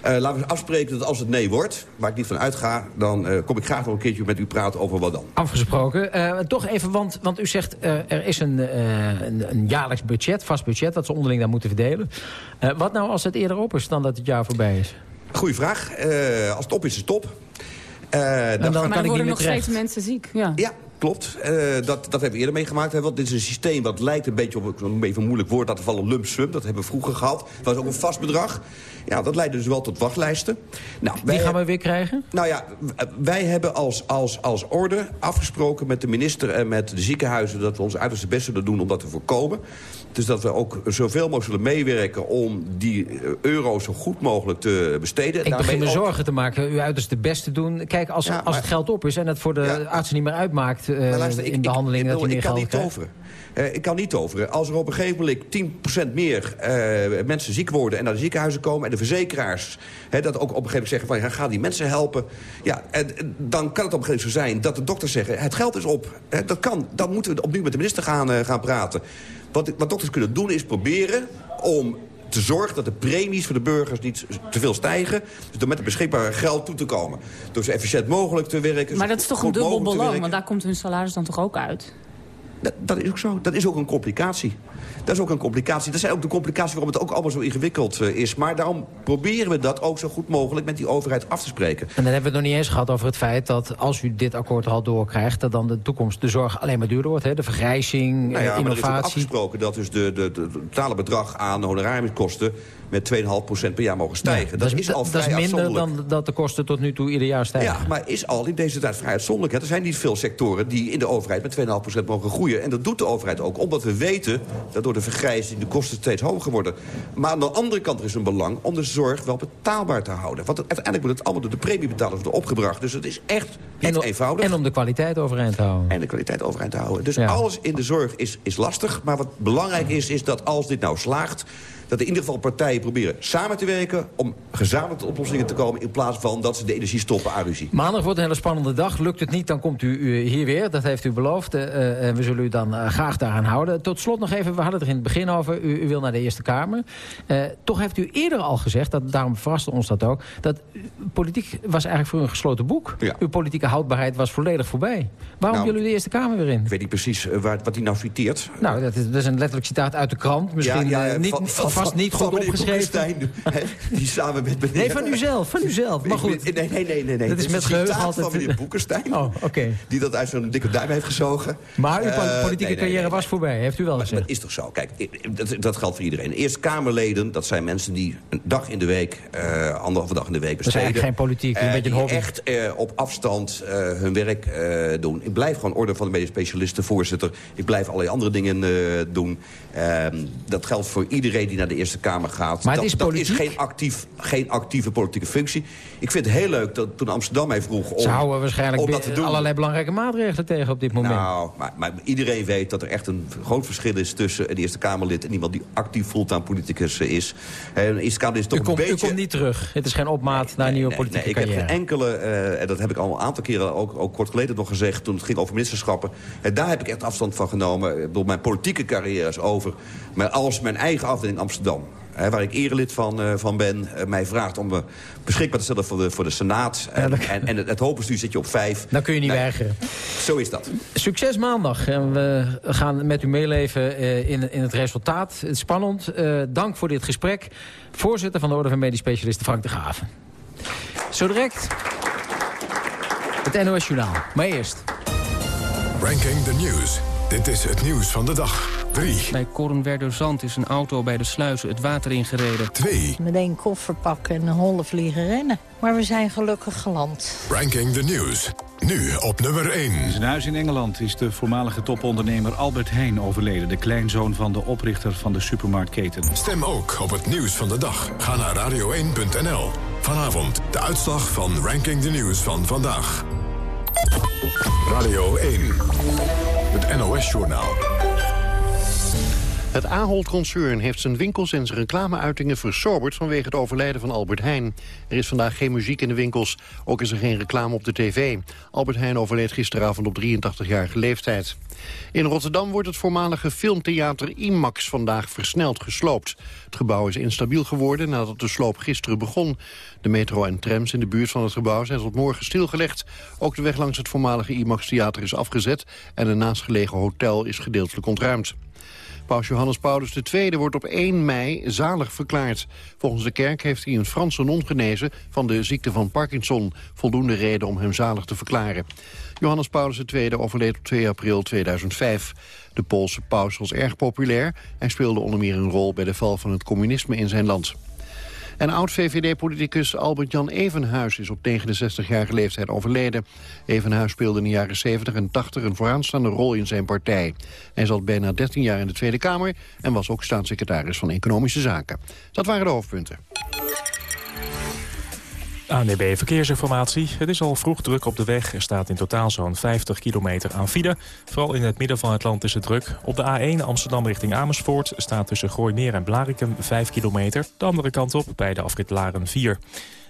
Uh, laten we afspreken dat als het nee wordt, waar ik niet van uitga... dan kom ik graag nog een keertje met u praten over wat dan. Afgesproken. toch even, want, want u zegt er is een, een, een, jaarlijks budget, vast budget... dat ze onderling daar moeten verdelen. wat nou als het eerder op is dan dat het jaar voorbij is? Goeie vraag. als het op is, is het top. dan, dan kan maar er worden nog steeds mensen ziek. Ja. ja, klopt. Uh, dat, dat hebben we eerder meegemaakt. Hè, want dit is een systeem wat lijkt een beetje op een even moeilijk woord... dat vallen lump sum. Dat hebben we vroeger gehad. Dat was ook een vast bedrag. Ja, dat leidt dus wel tot wachtlijsten. Nou, Die gaan we weer krijgen? Nou ja, wij hebben als, als, als orde afgesproken met de minister en met de ziekenhuizen... dat we ons uiterste best zullen doen om dat te voorkomen. Dus dat we ook zoveel mogelijk zullen meewerken om die euro zo goed mogelijk te besteden. Ik begin me zorgen te maken, u uiterste best te doen. Kijk, als, ja, als het geld op is en het voor de ja, artsen niet meer uitmaakt... Uh, luister, in ik, behandeling ik, ik, dat ik kan niet toveren. Uh, ik kan niet toveren. Als er op een gegeven moment 10% meer uh, mensen ziek worden... en naar de ziekenhuizen komen en de verzekeraars... Hè, dat ook op een gegeven moment zeggen van... Ja, ga die mensen helpen. Ja, en, dan kan het op een gegeven moment zo zijn dat de dokters zeggen... het geld is op. Hè, dat kan. Dan moeten we opnieuw met de minister gaan, uh, gaan praten. Wat, wat dokters kunnen doen is proberen om te zorgen dat de premies voor de burgers niet te veel stijgen. Dus door met het beschikbare geld toe te komen. Door zo efficiënt mogelijk te werken. Maar dat is toch een dubbel belang, want daar komt hun salaris dan toch ook uit? Dat, dat, is ook zo. Dat is ook een complicatie. Dat is ook een complicatie. Dat zijn ook de complicaties waarom het ook allemaal zo ingewikkeld uh, is. Maar daarom proberen we dat ook zo goed mogelijk met die overheid af te spreken. En dan hebben we het nog niet eens gehad over het feit dat als u dit akkoord al doorkrijgt... dat dan de toekomst de zorg alleen maar duurder wordt. Hè? De vergrijzing, nou ja, innovatie. Maar er is afgesproken dat dus de, de, de, totale bedrag aan honorariumkosten met 2,5% per jaar mogen stijgen. Ja, dat, dat, is al vrij Dat is minder dan dat de kosten tot nu toe ieder jaar stijgen. Ja, maar is al in deze tijd vrij uitzonderlijk. Er zijn niet veel sectoren die in de overheid met 2,5% mogen groeien. En dat doet de overheid ook, omdat we weten dat door de vergrijzing de kosten steeds hoger worden. Maar aan de andere kant er is een belang om de zorg wel betaalbaar te houden. Want uiteindelijk wordt het allemaal door de premiebetalers worden opgebracht. Dus het is echt niet en eenvoudig. En om de kwaliteit overeind te houden. En de kwaliteit overeind te houden. Dus ja. alles in de zorg is, is lastig. Maar wat belangrijk is, is dat als dit nou slaagt dat in ieder geval partijen proberen samen te werken... om gezamenlijk tot oplossingen te komen... in plaats van dat ze de energie stoppen aan ruzie. Maandag wordt een hele spannende dag. Lukt het niet, dan komt u, hier weer. Dat heeft u beloofd. Uh, we zullen u dan uh, graag daaraan houden. Tot slot nog even, we hadden het er in het begin over. U, u wil naar de Eerste Kamer. Uh, toch heeft u eerder al gezegd, dat, daarom verraste ons dat ook... dat politiek was eigenlijk voor u een gesloten boek. Ja. Uw politieke houdbaarheid was volledig voorbij. Waarom nou, u de Eerste Kamer weer in? Ik weet niet precies waar, wat hij nou citeert. Nou, dat is, dat is een letterlijk citaat uit de krant. Misschien ja, ja, niet... Van, van, vast niet goed opgeschreven. die samen met meneer... Nee, van uzelf, van uzelf. Maar goed. Nee, nee, nee. nee, nee. Dat is met geheugen altijd... van meneer Boekenstein. Oh, oké. Die dat uit zo'n dikke duim heeft gezogen. Maar uw uh, politieke carrière was voorbij, heeft u wel gezegd. Dat is toch zo. Kijk, dat, dat geldt voor iedereen. Eerste Kamerleden, dat zijn mensen die een dag in de week... Uh, anderhalve dag in de week besteden. Dat is geen politiek, een beetje een hobby. echt op afstand hun werk doen. Ik blijf gewoon orde van de medisch specialisten, voorzitter. Ik blijf allerlei andere dingen doen. Ehm, dat geldt voor iedereen die naar de Eerste Kamer gaat. Maar dat, is, dat is geen, actief, geen actieve politieke functie. Ik vind het heel leuk dat toen Amsterdam mij vroeg om, Ze houden waarschijnlijk om dat te doen. allerlei belangrijke maatregelen tegen op dit moment. Nou, maar, maar, iedereen weet dat er echt een groot verschil is tussen een Eerste Kamerlid en iemand die actief fulltime politicus is. Een Eerste Kamerlid is toch u komt, een beetje... U komt niet terug. Het is geen opmaat naar nieuwe nee, politieke nee, ik carrière. heb geen enkele, uh, en dat heb ik al een aantal keren ook, ook kort geleden nog gezegd... toen het ging over ministerschappen. En daar heb ik echt afstand van genomen. Ik bedoel, mijn politieke carrière is over. Maar als mijn eigen afdeling Amsterdam... Hè, waar ik erelid van, uh, van ben, uh, mij vraagt om me beschikbaar te stellen voor de, voor de Senaat. En, ja, en, en het, het hoofdbestuur zit je op vijf. Dan kun je niet nou, weigeren. Zo is dat. Succes maandag. En we gaan met u meeleven uh, in, in het resultaat. Het is spannend. dank voor dit gesprek. Voorzitter van de Orde van Medisch Specialisten Frank de Graven. Zo direct het NOS Journaal. Maar eerst... Ranking the News. Dit is het nieuws van de dag. 3. Bij Kornwerderzand is een auto bij de sluizen het water ingereden. 2. Meteen koffer pakken en hollen vliegen rennen. Maar we zijn gelukkig geland. Ranking the News. Nu op nummer 1. In zijn huis in Engeland is de voormalige topondernemer Albert Heijn overleden. De kleinzoon van de oprichter van de supermarktketen. Stem ook op het nieuws van de dag. Ga naar radio1.nl. Vanavond de uitslag van Ranking the News van vandaag. Radio 1. Het NOS-journaal. Het Ahold-concern heeft zijn winkels en zijn reclameuitingen versoberd vanwege het overlijden van Albert Heijn. Er is vandaag geen muziek in de winkels, ook is er geen reclame op de tv. Albert Heijn overleed gisteravond op 83-jarige leeftijd. In Rotterdam wordt het voormalige filmtheater IMAX vandaag versneld gesloopt. Het gebouw is instabiel geworden nadat de sloop gisteren begon. De metro en trams in de buurt van het gebouw zijn tot morgen stilgelegd. Ook de weg langs het voormalige IMAX-theater is afgezet... en een naastgelegen hotel is gedeeltelijk ontruimd. Paus Johannes Paulus II wordt op 1 mei zalig verklaard. Volgens de kerk heeft hij een Franse non genezen van de ziekte van Parkinson. Voldoende reden om hem zalig te verklaren. Johannes Paulus II overleed op 2 april 2005. De Poolse paus was erg populair. Hij speelde onder meer een rol bij de val van het communisme in zijn land. En oud-VVD-politicus Albert-Jan Evenhuis is op 69-jarige leeftijd overleden. Evenhuis speelde in de jaren 70 en 80 een vooraanstaande rol in zijn partij. Hij zat bijna 13 jaar in de Tweede Kamer en was ook staatssecretaris van Economische Zaken. Dat waren de hoofdpunten. ANDB Verkeersinformatie. Het is al vroeg druk op de weg. Er staat in totaal zo'n 50 kilometer aan file. Vooral in het midden van het land is het druk. Op de A1 Amsterdam richting Amersfoort staat tussen Gooimeer en Blarikum 5 kilometer. De andere kant op bij de afrit Laren 4.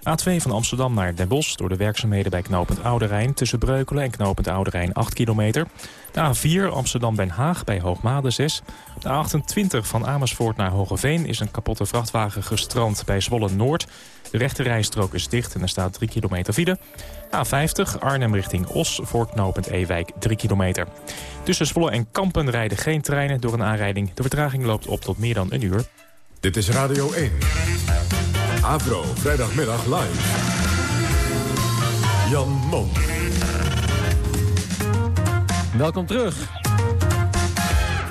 A2 van Amsterdam naar Den Bosch door de werkzaamheden bij knooppunt Oude Rijn... tussen Breukelen en knooppunt Oude Rijn 8 kilometer. De A4 Amsterdam-Den Haag bij Hoogmade 6. De A28 van Amersfoort naar Hogeveen is een kapotte vrachtwagen gestrand bij Zwolle-Noord. De rechte rijstrook is dicht en er staat 3 kilometer file. A50 Arnhem richting Os voor knooppunt Ewijk 3 kilometer. Tussen Zwolle en Kampen rijden geen treinen door een aanrijding. De vertraging loopt op tot meer dan een uur. Dit is Radio 1. Avro, vrijdagmiddag live. Jan Mom. Welkom terug.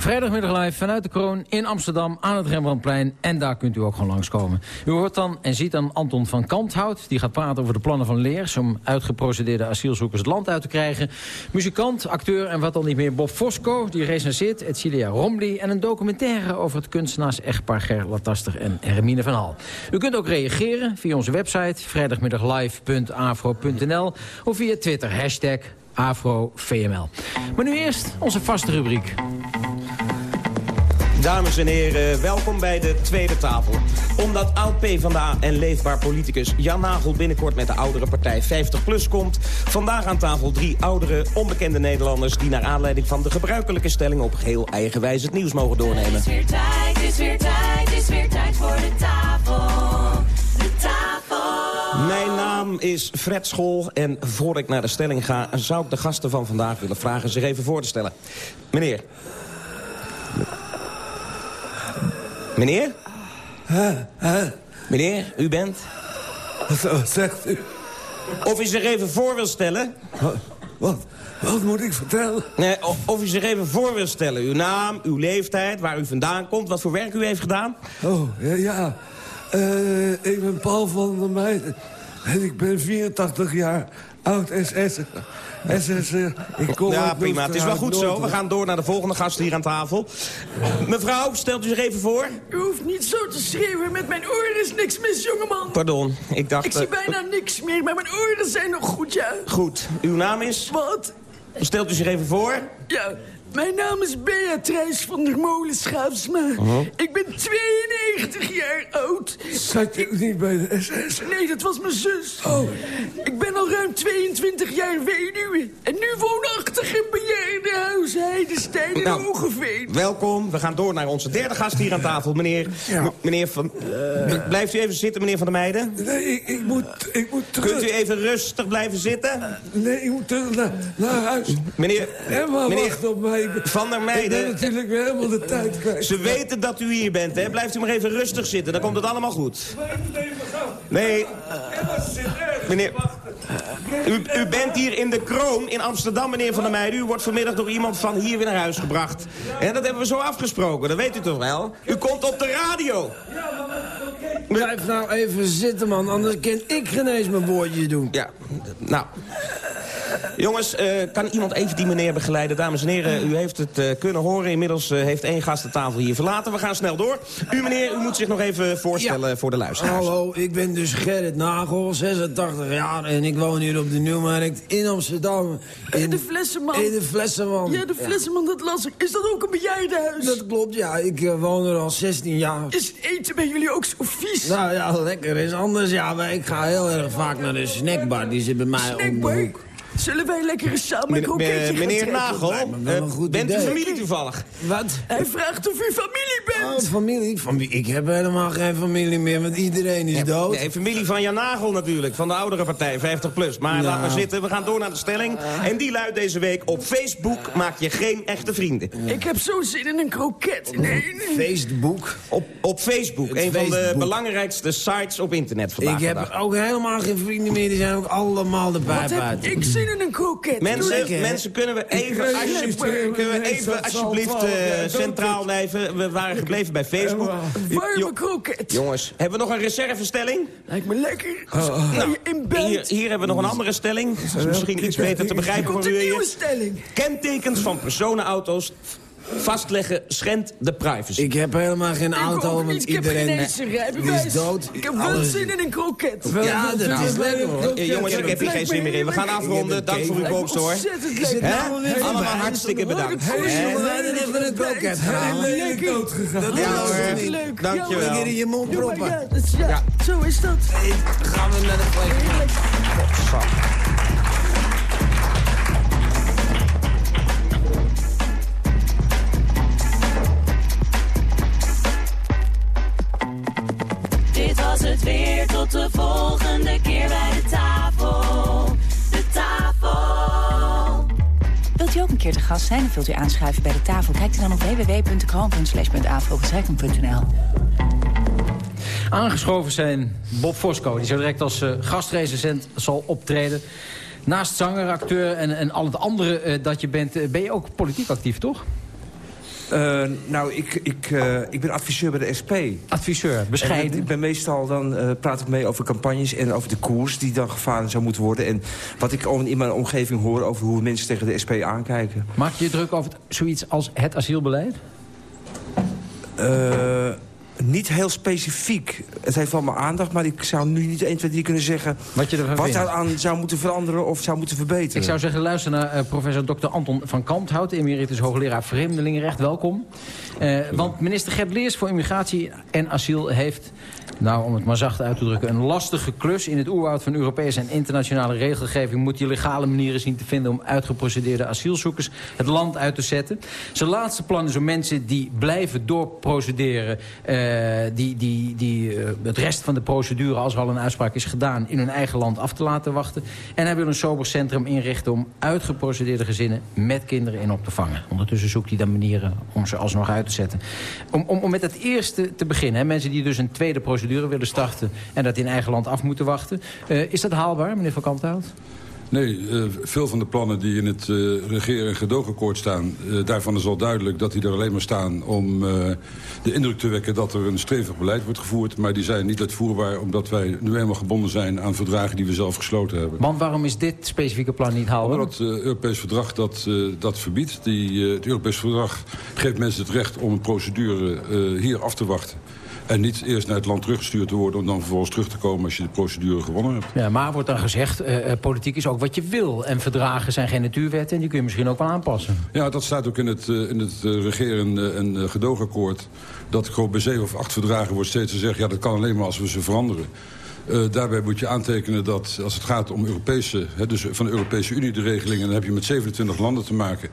Vrijdagmiddag live vanuit de Kroon in Amsterdam aan het Rembrandtplein. En daar kunt u ook gewoon langskomen. U hoort dan en ziet dan Anton van Kanthout. Die gaat praten over de plannen van Leers om uitgeprocedeerde asielzoekers het land uit te krijgen. Muzikant, acteur en wat dan niet meer Bob Fosco. Die recenseert Edcilia Romley. En een documentaire over het kunstenaars-echtpaar Ger Lataster en Hermine van Hal. U kunt ook reageren via onze website vrijdagmiddaglive.afro.nl of via Twitter hashtag AfroVML. Maar nu eerst onze vaste rubriek. Dames en heren, welkom bij de tweede tafel. Omdat oud-PVDA en leefbaar politicus Jan Nagel binnenkort met de oudere partij 50PLUS komt... vandaag aan tafel drie oudere, onbekende Nederlanders... die naar aanleiding van de gebruikelijke stelling op geheel eigen wijze het nieuws mogen doornemen. Het is weer tijd, het is weer tijd, het is weer tijd voor de tafel. De tafel. Mijn naam is Fred School en voor ik naar de stelling ga... zou ik de gasten van vandaag willen vragen zich even voor te stellen. Meneer. Meneer? Meneer, u bent? Wat zegt u? Of u zich even voor wil stellen? Wat, wat moet ik vertellen? Nee, of u zich even voor wil stellen. Uw naam, uw leeftijd, waar u vandaan komt, wat voor werk u heeft gedaan. Oh, ja, ja. Eh, ik ben Paul van der Meijden. En ik ben 84 jaar oud SS. SS, ik kom ja, prima. Het is wel goed zo. We gaan door naar de volgende gast hier aan tafel. Mevrouw, stelt u zich even voor. U hoeft niet zo te schreeuwen. Met mijn oren is niks mis, jongeman. Pardon, ik dacht... Ik zie eh, bijna niks meer, maar mijn oren zijn nog goed, ja. Goed, uw naam is? Wat? Stelt u zich even voor. Ja, mijn naam is Beatrice van der Molen Schaapsma. Uh-huh. Ik ben 92 jaar oud. Zat je ook niet bij de SS? Nee, dat was mijn zus. Oh. Ik ben al ruim 22 jaar weduwe. En nu woonachtig in bejaardenhuis Heidestein in Nou. Hogeveen. Welkom. We gaan door naar onze derde gast hier aan tafel. Meneer, meneer van... Eh. blijft u even zitten, meneer Van der Meijden? Nee, ik, ik, moet, ik moet terug. Kunt u even rustig blijven zitten? Nee, ik moet terug naar, naar huis. Meneer, Emma meneer wacht op mij. Van der Ik ben Meijden... natuurlijk weer helemaal de tijd kwijt. Ze weten dat u hier bent, hè? Blijft u maar even rustig zitten, dan komt het allemaal goed. Nee, meneer... U, u bent hier in de Kroon in Amsterdam, meneer Van der Meijden. U wordt vanmiddag door iemand van hier weer naar huis gebracht. En dat hebben we zo afgesproken, dat weet u toch wel? U komt op de radio. Blijf nou even zitten, man. Anders kan ik geen eens mijn woordje doen. Ja, nou... Jongens, eh, kan iemand even die meneer begeleiden? Dames en heren, u heeft het eh, kunnen horen. Inmiddels eh, heeft één gast de tafel hier verlaten. We gaan snel door. U meneer, u moet zich nog even voorstellen voor de luisteraars. Hallo, ik ben dus Gerrit Nagel, 86 jaar. En ik woon hier op de Nieuwmarkt in Amsterdam. In De Flessenman. In de Flessenman. Ja, de Flessenman, dat las ik. Is dat ook een bejaardenhuis? Dat klopt, ja. Ik woon er al 16 jaar. Is het eten bij jullie ook zo vies? Nou ja, lekker is anders. Ja, maar ik ga heel erg vaak naar de snackbar. Die zit bij mij om de hoek. Zullen wij lekker eens samen een Meneer, kroketje gaan meneer? Nagel, eh, bent u familie toevallig? Wat? Hij vraagt of u familie bent. Oh, familie? familie? Ik heb helemaal geen familie meer, want iedereen is dood. Nee, familie van Jan Nagel natuurlijk, van de oudere partij, 50 plus. Maar Nou. laat maar zitten, we gaan door naar de stelling. En die luidt deze week, op Facebook maak je geen echte vrienden. Ik heb zo zin in een kroket. Nee. Facebook? Op, op Facebook, Het een van de belangrijkste sites op internet vandaag. Ik heb ook helemaal geen vrienden meer. Die zijn ook allemaal de Wat pijp heb uit. ik zin in een kroket? Mensen, mensen, kunnen we even, alsjeblieft, kunnen we even alsjeblieft eh, centraal blijven? We waren gebleven bij Facebook. Warme kroket. Jongens, hebben we nog een reservestelling? Lijkt me lekker. Nou, in bed. hier, hier hebben we nog een andere stelling. Dat is misschien iets beter te begrijpen voor een u nieuwe hier. stelling. Kentekens van personenauto's vastleggen schendt de privacy. Ik heb helemaal geen Ik auto, want niet. Ik heb iedereen geen een rijbewijs. is dood. Ik heb wel Alles- zin in een kroket. Ja, dat Nou, is lekker hoor. eh, jongens, ik heb hier geen zin meer in. We gaan afronden. Dank voor uw komst hoor. Nou? Allemaal hartstikke bedankt. Hey? We zijn even een kroket. Lekker. dood gegaan. Dat Ja, is hoor. Leuk. Dankjewel. Ja, Lekker in je mond Ja, proppen. ja, dat is- ja, Zo is dat. Gaan we naar de plek. Dit keer gast zijn wilt u aanschuiven bij de tafel? Kijk dan op www.kroon.slash.afro.nl. Aangeschoven zijn Bob Fosco, die zo direct als eh, gastrecensent zal optreden. Naast zanger, acteur en, en al het andere eh, dat je bent, eh, ben je ook politiek actief, toch? Eh, nou, ik, ik, eh, ik ben adviseur bij de SP. Adviseur, bescheiden. En ik ben meestal dan eh, praat ik mee over campagnes en over de koers die dan gevaren zou moeten worden. En wat ik in mijn omgeving hoor over hoe mensen tegen de SP aankijken. Maak je je druk over het- zoiets als het asielbeleid? Eh, niet heel specifiek. Het heeft wel mijn aandacht, maar ik zou nu niet 1, 2, 3 kunnen zeggen... Wat je ervan wat vindt? aan zou moeten veranderen of zou moeten verbeteren. Ik zou zeggen, luister naar eh, professor Dr. Anton van Kalmthout... emeritus hoogleraar Vreemdelingenrecht, welkom. Eh, want minister Gert Leers voor Immigratie en Asiel heeft... nou, om het maar zacht uit te drukken, een lastige klus. In het oerwoud van Europese en internationale regelgeving... moet je legale manieren zien te vinden om uitgeprocedeerde asielzoekers... het land uit te zetten. Zijn laatste plan is om mensen die blijven doorprocederen... eh, die, die, die uh, het rest van de procedure, als er al een uitspraak is gedaan... in hun eigen land af te laten wachten. En hij wil een sober centrum inrichten om uitgeprocedeerde gezinnen... met kinderen in op te vangen. Ondertussen zoekt hij dan manieren om ze alsnog uit te zetten. Om, om, om met het eerste te beginnen. Mensen die dus een tweede procedure willen starten... en dat in eigen land af moeten wachten. Uh, is dat haalbaar, meneer Van Kampthout? Nee, uh, veel van de plannen die in het uh, regeer- en gedoogakkoord staan... Uh, daarvan is al duidelijk dat die er alleen maar staan om de indruk te wekken... dat er een stevig beleid wordt gevoerd. Maar die zijn niet uitvoerbaar omdat wij nu eenmaal gebonden zijn... aan verdragen die we zelf gesloten hebben. Want waarom is dit specifieke plan niet haalbaar? Omdat het Europees verdrag dat, dat verbiedt. Die, het Europees verdrag geeft mensen het recht om een procedure hier af te wachten. En niet eerst naar het land teruggestuurd te worden... om dan vervolgens terug te komen als je de procedure gewonnen hebt. Ja, maar wordt dan gezegd, uh, politiek is ook wat je wil. En verdragen zijn geen natuurwetten en die kun je misschien ook wel aanpassen. Ja, dat staat ook in het, uh, in het regeren- en gedoogakkoord. Dat gewoon bij zeven of acht verdragen wordt steeds gezegd... ja, dat kan alleen maar als we ze veranderen. Uh, daarbij moet je aantekenen dat als het gaat om Europese, hè, dus van de Europese Unie de regelingen... dan heb je met 27 landen te maken.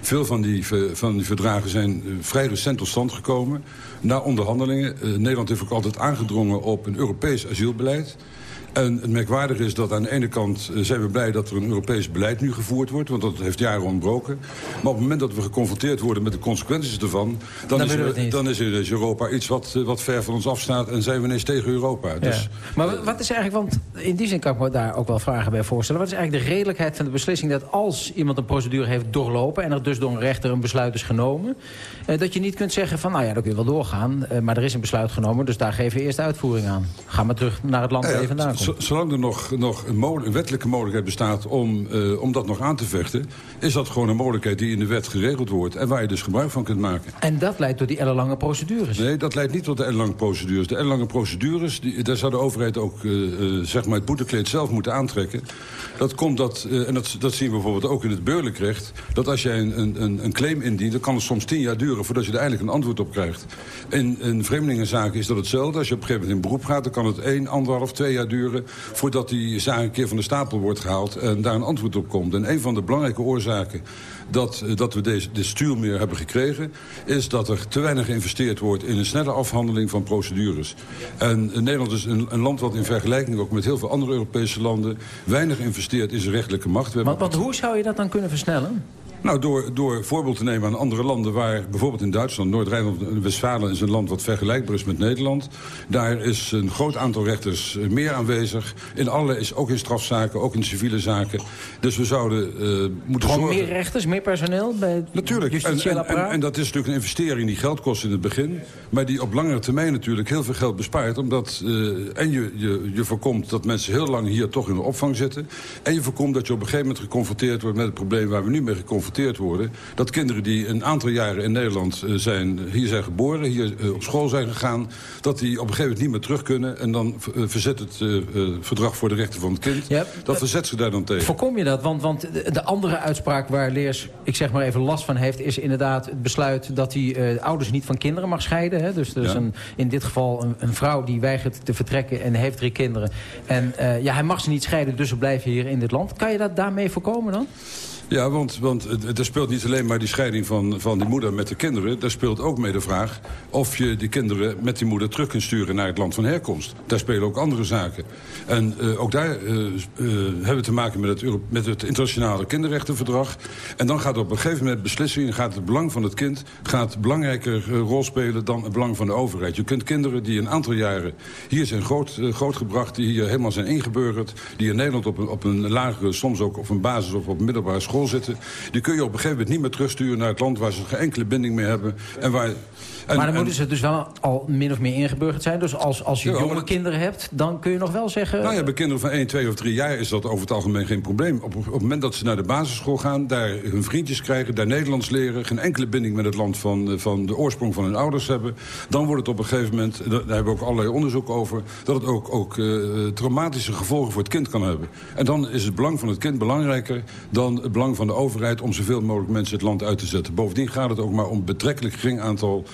Veel van die, van die verdragen zijn uh, vrij recent tot stand gekomen. Na onderhandelingen. Uh, Nederland heeft ook altijd aangedrongen op een Europees asielbeleid. En het merkwaardige is dat aan de ene kant uh, zijn we blij dat er een Europees beleid nu gevoerd wordt. Want dat heeft jaren ontbroken. Maar op het moment dat we geconfronteerd worden met de consequenties ervan... dan, dan, is, er, dan is, er, is Europa iets wat, uh, wat ver van ons afstaat en zijn we ineens tegen Europa. Ja. Dus, maar wat is eigenlijk, want in die zin kan ik me daar ook wel vragen bij voorstellen. Wat is eigenlijk de redelijkheid van de beslissing dat als iemand een procedure heeft doorlopen... en er dus door een rechter een besluit is genomen... Uh, dat je niet kunt zeggen van, nou ja, dan kun je wel doorgaan... maar er is een besluit genomen, dus daar geven we eerst uitvoering aan. Ga maar terug naar het land waar je vandaan komt. Zolang er nog, nog een, een, wettelijke mogelijkheid bestaat om, uh, om dat nog aan te vechten... is dat gewoon een mogelijkheid die in de wet geregeld wordt... en waar je dus gebruik van kunt maken. En dat leidt tot die ellenlange procedures? Nee, dat leidt niet tot de ellenlange procedures. De ellenlange procedures, die, daar zou de overheid ook uh, uh, zeg maar het boetekleed zelf moeten aantrekken. Dat komt dat, en dat, dat zien we bijvoorbeeld ook in het beurlijk recht... dat als jij een, een, een claim indient, dan kan het soms tien jaar duren... voordat je er eigenlijk een antwoord op krijgt. In, in vreemdelingenzaken is dat hetzelfde. Als je op een gegeven moment in beroep gaat, dan kan het één, anderhalf, twee jaar duren voordat die zaak een keer van de stapel wordt gehaald... en daar een antwoord op komt. En een van de belangrijke oorzaken dat, dat we deze, dit stuur meer hebben gekregen... is dat er te weinig geïnvesteerd wordt in een snelle afhandeling van procedures. En Nederland is een, een land wat in vergelijking ook met heel veel andere Europese landen... weinig investeert in zijn rechtelijke macht. Want hoe zou je dat dan kunnen versnellen? Nou, door, door voorbeeld te nemen aan andere landen waar... bijvoorbeeld in Duitsland, Noord-Rijnland en Westfalen... is een land wat vergelijkbaar is met Nederland. Daar is een groot aantal rechters meer aanwezig. In alle, is ook in strafzaken, ook in civiele zaken. Dus we zouden uh, moeten Gewoon zorgen... meer rechters, meer personeel bij het Natuurlijk. En, en, en, en, dat is natuurlijk een investering die geld kost in het begin... maar die op langere termijn natuurlijk heel veel geld bespaart. Omdat uh, en je, je, je voorkomt dat mensen heel lang hier toch in de opvang zitten... en je voorkomt dat je op een gegeven moment geconfronteerd wordt... met het probleem waar we nu mee geconfronteerd worden... dat kinderen die een aantal jaren in Nederland uh, zijn, hier zijn geboren... hier uh, op school zijn gegaan, dat die op een gegeven moment niet meer terug kunnen... en dan verzet het verdrag voor de rechten van het kind. Ja, dat verzet ze daar dan tegen. Voorkom je dat? Want, want de, de, andere uitspraak waar Leers, ik zeg maar even, last van heeft... is inderdaad het besluit dat hij ouders niet van kinderen mag scheiden. Hè? Dus er is ja. een, in dit geval een, een, vrouw die weigert te vertrekken en heeft drie kinderen. En ja, hij mag ze niet scheiden, dus ze blijven hier in dit land. Kan je dat daarmee voorkomen dan? Ja, want, want er speelt niet alleen maar die scheiding van, van die moeder met de kinderen. Daar speelt ook mee de vraag of je die kinderen met die moeder terug kunt sturen naar het land van herkomst. Daar spelen ook andere zaken. En uh, ook daar uh, uh, hebben we te maken met het, met het internationale kinderrechtenverdrag. En dan gaat op een gegeven moment beslissing, gaat het belang van het kind gaat belangrijker rol spelen dan het belang van de overheid. Je kunt kinderen die een aantal jaren hier zijn groot, grootgebracht, die hier helemaal zijn ingeburgerd, die in Nederland op een, op een lagere, soms ook op een basis of op middelbare school zitten... die kun je op een gegeven moment niet meer terugsturen naar het land... waar ze geen enkele binding meer hebben. En waar, maar dan moeten ze dus wel al min of meer ingeburgerd zijn. Dus als, als je ja, jonge kinderen hebt, dan kun je nog wel zeggen... Nou ja, bij kinderen van 1, 2 of 3 jaar is dat over het algemeen geen probleem. Op, op het moment dat ze naar de basisschool gaan, daar hun vriendjes krijgen... daar Nederlands leren, geen enkele binding met het land van, van de oorsprong van hun ouders hebben... dan wordt het op een gegeven moment, daar hebben we ook allerlei onderzoek over... dat het ook, ook uh, traumatische gevolgen voor het kind kan hebben. En dan is het belang van het kind belangrijker dan het belang van de overheid... om zoveel mogelijk mensen het land uit te zetten. Bovendien gaat het ook maar om betrekkelijk gering aantal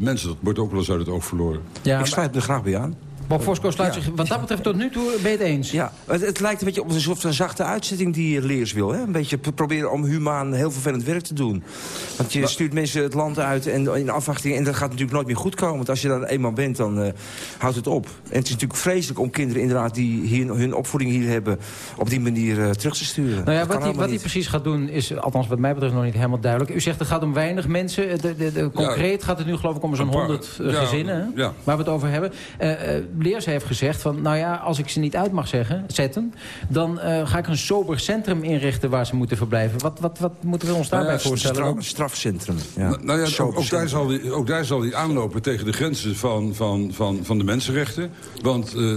mensen. Dat wordt ook wel eens uit het oog verloren. Ja, ik sluit er graag bij aan. Bob Fosco sluit zich wat dat betreft tot nu toe ben je het eens. Ja, het, het lijkt een beetje op een soort van zachte uitzetting die Leers wil. Hè? Een beetje proberen om humaan heel vervelend werk te doen. Want je stuurt mensen het land uit en in afwachting... en dat gaat natuurlijk nooit meer goed komen. Want als je daar eenmaal bent, dan eh, houdt het op. En het is natuurlijk vreselijk om kinderen inderdaad... die hier, hun opvoeding hier hebben, op die manier eh, terug te sturen. Nou ja, wat hij, wat hij precies gaat doen is, althans wat mij betreft nog niet helemaal duidelijk. U zegt er gaat om weinig mensen. De, de, de- concreet gaat het nu geloof ik om zo'n Een paar- 100 ja, gezinnen, ja. waar we het over hebben. Eh, eh, Leers heeft gezegd van, nou ja, als ik ze niet uit mag zeggen, zetten... dan eh, ga ik een sober centrum inrichten waar ze moeten verblijven. Wat, wat, wat moeten we ons daarbij Nou ja, voorstellen? Straf- dan? strafcentrum. Ja. Nou, nou ja, ook, ook, daar zal hij, ook daar zal hij aanlopen tegen de grenzen van, van, van, van de mensenrechten. Want eh,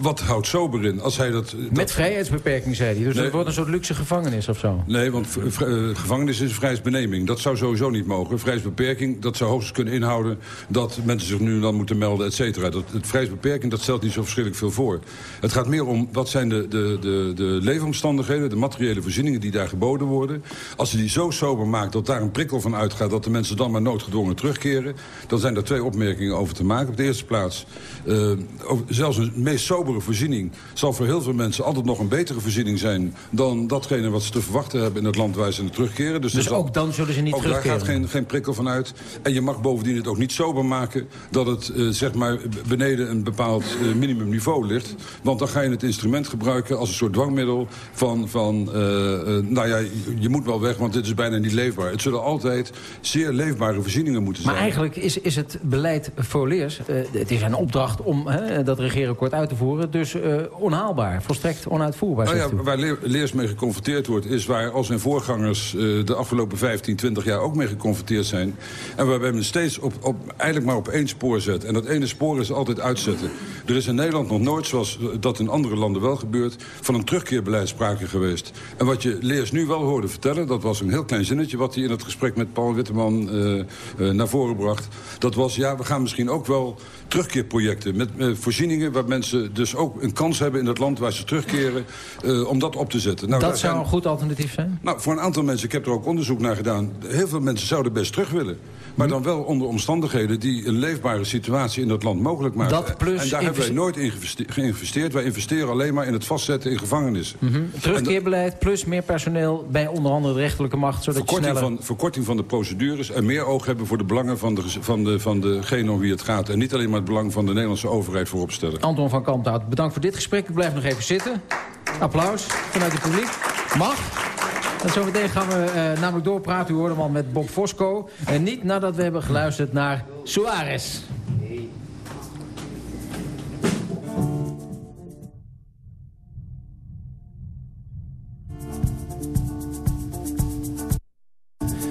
wat houdt sober in? Als hij dat, dat- Met vrijheidsbeperking, zei hij. Dus Nee. het wordt een soort luxe gevangenis of zo. Nee, want eh, gevangenis is vrijheidsbeneming. Dat zou sowieso niet mogen. Vrijheidsbeperking, dat zou hoogstens kunnen inhouden... dat mensen zich nu en dan moeten melden, et cetera. Dat, het vrijheidsbeperking, dat stelt niet zo verschrikkelijk veel voor. Het gaat meer om, wat zijn de, de, de, de leefomstandigheden... de materiële voorzieningen die daar geboden worden. Als je die zo sober maakt dat daar een prikkel van uitgaat... dat de mensen dan maar noodgedwongen terugkeren... dan zijn er twee opmerkingen over te maken. Op de eerste plaats, over- zelfs een meest sobere voorziening... zal voor heel veel mensen altijd nog een betere voorziening zijn... dan datgene wat ze te verwachten hebben in het land waar ze naar terugkeren. Dus, Dus zal- ook dan zullen ze niet ook daar terugkeren? gaat geen, geen prikkel van uit. En je mag bovendien het ook niet sober maken... dat het eh, zeg maar beneden een bepaald eh, minimumniveau ligt. Want dan ga je het instrument gebruiken als een soort dwangmiddel... van, van eh, eh, nou ja, je, moet wel weg, want dit is bijna niet leefbaar. Het zullen altijd zeer leefbare voorzieningen moeten Maar zijn. eigenlijk is, is het beleid voor Leers... het is een opdracht om hè, dat regeerakkoord uit te voeren... dus onhaalbaar, volstrekt onuitvoerbaar, Nou ja, waar Le- Leers mee geconfronteerd wordt... is waar al zijn voorgangers de afgelopen 15, 20 jaar ook mee geconfronteerd zijn. En waarbij men steeds op, op, eigenlijk maar op één spoor zet. En dat ene spoor is altijd uitzetten. Er is in Nederland nog nooit, zoals dat in andere landen wel gebeurt... van een terugkeerbeleid sprake geweest. En wat je Leers nu wel hoorde vertellen... dat was een heel klein zinnetje wat hij in het gesprek met Paul Witteman eh, eh, naar voren bracht. Dat was, ja, we gaan misschien ook wel terugkeerprojecten... met voorzieningen waar mensen dus ook een kans hebben in het land waar ze terugkeren... eh, om dat op te zetten. Nou, dat zou zijn- een goed alternatief zijn? nou, voor een aantal mensen, ik heb er ook onderzoek naar gedaan... heel veel mensen zouden best terug willen. Maar Hm. dan wel onder omstandigheden die een leefbare situatie in dat land mogelijk maken. Dat plus en daar hebben wij nooit in geïnveste- geïnvesteerd. Wij investeren alleen maar in het vastzetten in gevangenissen. Mhm. Terugkeerbeleid plus meer personeel bij onder andere de rechterlijke macht... zodat Verkorting sneller... van, verkorting van de procedures en meer oog hebben voor de belangen van, de, van, de, van degene om wie het gaat. En niet alleen maar het belang van de Nederlandse overheid voorop stellen. Anton van Kamphout, bedankt voor dit gesprek. Ik blijf nog even zitten. Applaus vanuit het publiek. Mag. En zometeen gaan we eh, namelijk doorpraten. U hoorde hem al met Bob Fosco. En niet nadat we hebben geluisterd naar Suarez.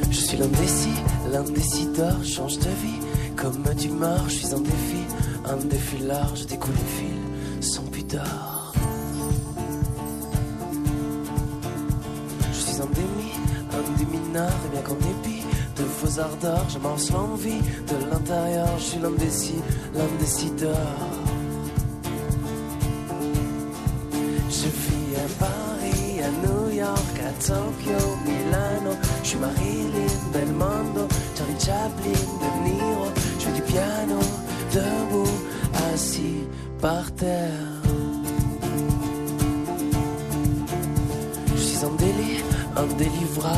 Je suis l'indécis, l'indécideur, change de vie comme d'humeur, je suis un défi, un défi large, découle le fil sans pudeur. Je suis un démi, un démineur, et bien qu'en dépit de vos ardeurs, j'amorce l'envie de l'intérieur, je suis l'indécis, l'indécideur. Je vis à Paris, à New York, à Tokyo,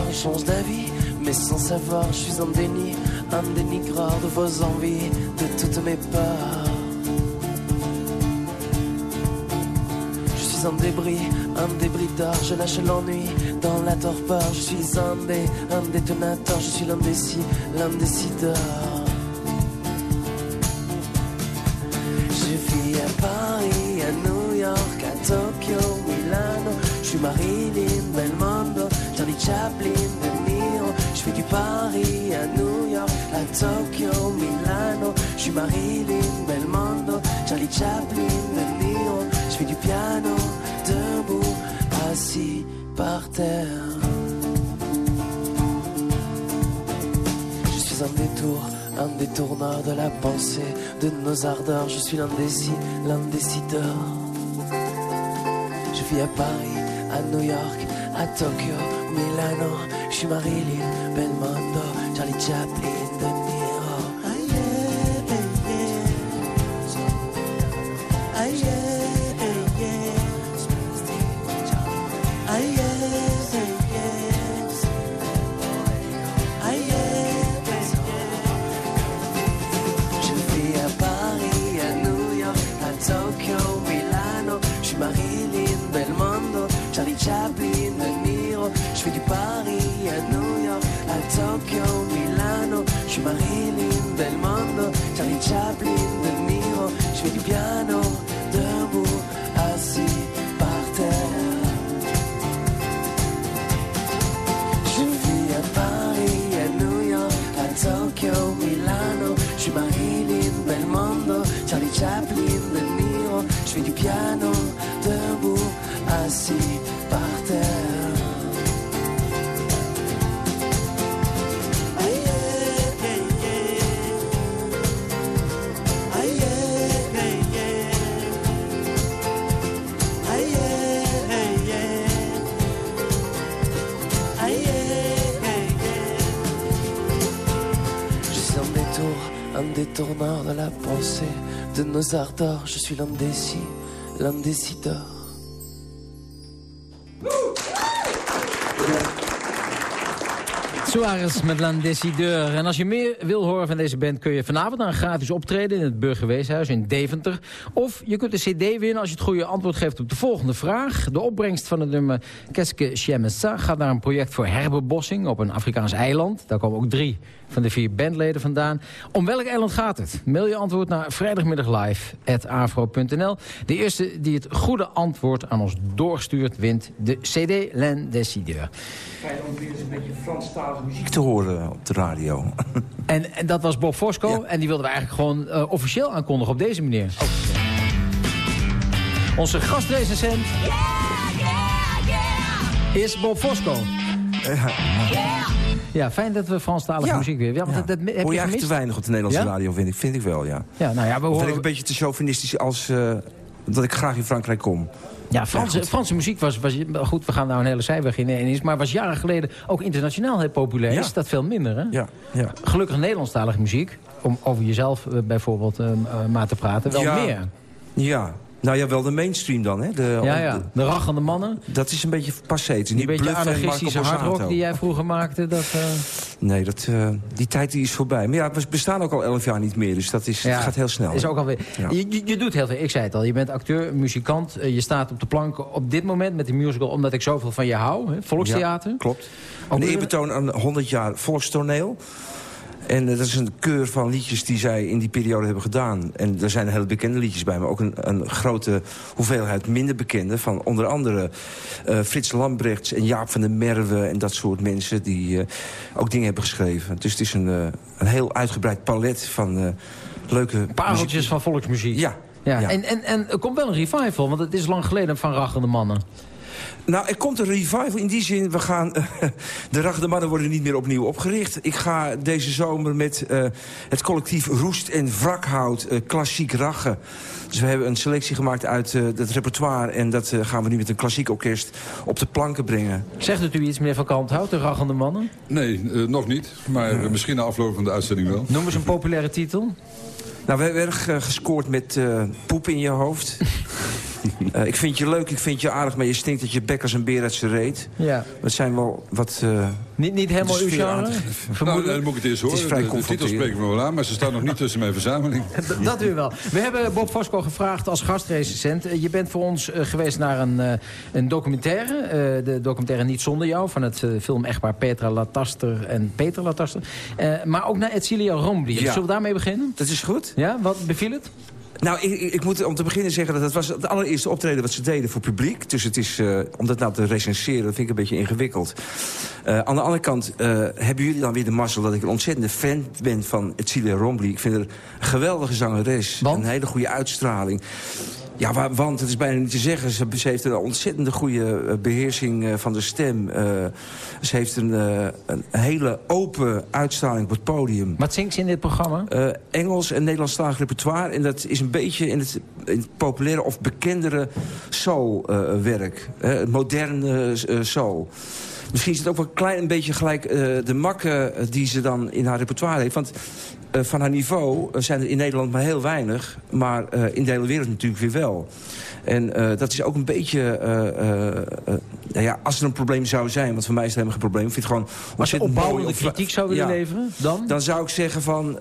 je change d'avis, mais sans savoir, je suis un déni, un dénigreur de vos envies, de toutes mes peurs. Je suis un débris, un débris d'or, je lâche l'ennui dans la torpeur. Je suis un dé, un détonateur, je suis l'indécis, l'indécideur. Je vis à Paris, à New York, à Tokyo, Milano. Je suis Marilyn Charlie Chaplin, De Niro. Je fais du Paris à New York, à Tokyo, Milano. Je suis Marilyn Belmondo, Charlie Chaplin, De Niro. Je fais du piano, debout, assis par terre. Je suis un détour, un détourneur de la pensée, de nos ardeurs. Je suis l'indécis, l'indécideur. Je vis à Paris, à New York, à Tokyo, Milano. Je suis Marilyn Belmondo, Charlie Chaplin, de nos ardeurs. Je suis l'indécis, l'indécideur. Met La Decideur. En als je meer wil horen van deze band... kun je vanavond naar een gratis optreden in het Burgerweeshuis in Deventer. Of je kunt een cd winnen als je het goede antwoord geeft op de volgende vraag. De opbrengst van het nummer Keske Chemessa gaat naar een project voor herbebossing op een Afrikaans eiland. Daar komen ook drie van de vier bandleden vandaan. Om welk eiland gaat het? Mail je antwoord naar vrijdagmiddaglive.afro.nl. De eerste die het goede antwoord aan ons doorstuurt wint de cd La Decideur. Fijn om weer een beetje te horen op de radio. En, en dat was Bob Fosco. En die wilden we eigenlijk gewoon eh, officieel aankondigen op deze manier. Onze gastrecensent is Bob Fosco. Ja, fijn dat we Franstalige Ja. muziek weer. Ja, want Ja. dat, dat, heb Hoor je je te weinig op de Nederlandse Ja? radio, vind ik. Vind ik wel, ja. Ja, nou ja, we Of horen... vind ik een beetje te chauvinistisch als eh, dat ik graag in Frankrijk kom. Ja, Franse, Franse muziek was, was... Goed, we gaan nou een hele zijweg in ineens. Maar was jaren geleden ook internationaal heel populair. Ja. Is dat veel minder, hè? Ja, ja. Gelukkig Nederlandstalige muziek. Om over jezelf eh, bijvoorbeeld eh, eh, maar te praten. Wel Ja. meer. Ja. Nou ja, wel de mainstream dan, hè? De, Ja, ja. de- De rachende mannen. dat is een beetje passé. Het is Die niet beetje anarchistische hardrock die jij vroeger maakte. Dat, eh, Nee, dat, eh, die tijd die is voorbij. Maar ja, we bestaan ook al elf jaar niet meer, dus dat is, Ja, gaat heel snel. Is ook alweer. Ja. Je, je, je doet heel veel. Ik zei het al. Je bent acteur, muzikant. eh, Je staat op de plank op dit moment met die musical... omdat ik zoveel van je hou. Hè? Volkstheater. Klopt. Een eerbetoon aan 100 jaar volkstoneel. En dat is een keur van liedjes die zij in die periode hebben gedaan. En er zijn hele bekende liedjes bij, maar ook een, een grote hoeveelheid minder bekende. Van onder andere eh, Frits Lambrechts en Jaap van der Merwe en dat soort mensen die eh, ook dingen hebben geschreven. Dus het is een, eh, een heel uitgebreid palet van eh, leuke Pareltjes muziek. van volksmuziek. Ja. Ja, Ja. En, en, en er komt wel een revival, want het is lang geleden van Rachende Mannen. Nou, er komt een revival in die zin. We gaan, de Rachende Mannen worden niet meer opnieuw opgericht. Ik ga deze zomer met eh, het collectief Roest en Wrakhout eh, klassiek rachen. Dus we hebben een selectie gemaakt uit eh, het repertoire... en dat eh, gaan we nu met een klassiek orkest op de planken brengen. Zegt het u iets, meneer Van Kanthout, de Rachende Mannen? Nee, eh, nog niet. Maar eh, misschien na afloop van de uitzending wel. Noem eens een populaire titel. Nou, we hebben erg eh, gescoord met eh, poep in je hoofd. Eh, ik vind je leuk, ik vind je aardig, maar je stinkt dat je bek als een beer uit zijn reet. Ja. Dat zijn wel wat... eh, Niet, niet helemaal uw genre? Nou, dan moet ik het eerst Het horen. is vrij de, de titel spreken me wel aan, maar ze staan nog niet tussen mijn verzameling. Dat u wel. We hebben Bob Fosco gevraagd als gastrecensent. Eh, Je bent voor ons geweest naar een, eh, een documentaire. eh, de documentaire Niet Zonder Jou. Van het eh, film-echtpaar Petra Lataster en Peter Lataster. Eh, maar ook naar Edcilia Rombly. Ja. Zullen we daarmee beginnen? Dat is goed. Ja, wat beviel het? Nou, ik, ik- moet om te beginnen zeggen dat het was het allereerste optreden wat ze deden voor publiek. Dus het is, eh, om dat nou te recenseren, dat vind ik een beetje ingewikkeld. Eh, aan de andere kant eh, hebben jullie dan weer de mazzel dat ik een ontzettende fan ben van Etcilia Rombly. Ik vind haar een geweldige zangeres. Een hele goede uitstraling. Ja, wa- want het is bijna niet te zeggen. Ze, ze heeft een ontzettende goede eh, beheersing eh, van de stem. Eh, ze heeft een, een hele open uitstraling op het podium. Wat zingt ze in dit programma? Engels en Nederlandstalig repertoire. En dat is een beetje in het, in het populaire of bekendere soul-werk. het moderne soul. Misschien is het ook wel een klein beetje gelijk de makken die ze dan in haar repertoire heeft. Want eh, van haar niveau eh, zijn er in Nederland maar heel weinig. Maar eh, in de hele wereld natuurlijk weer wel. En dat is ook een beetje... nou ja, als er een probleem zou zijn, want voor mij is het helemaal geen probleem. Ik vind het gewoon Als je opbouwende kritiek zou willen Ja. leveren, dan? Dan zou ik zeggen van,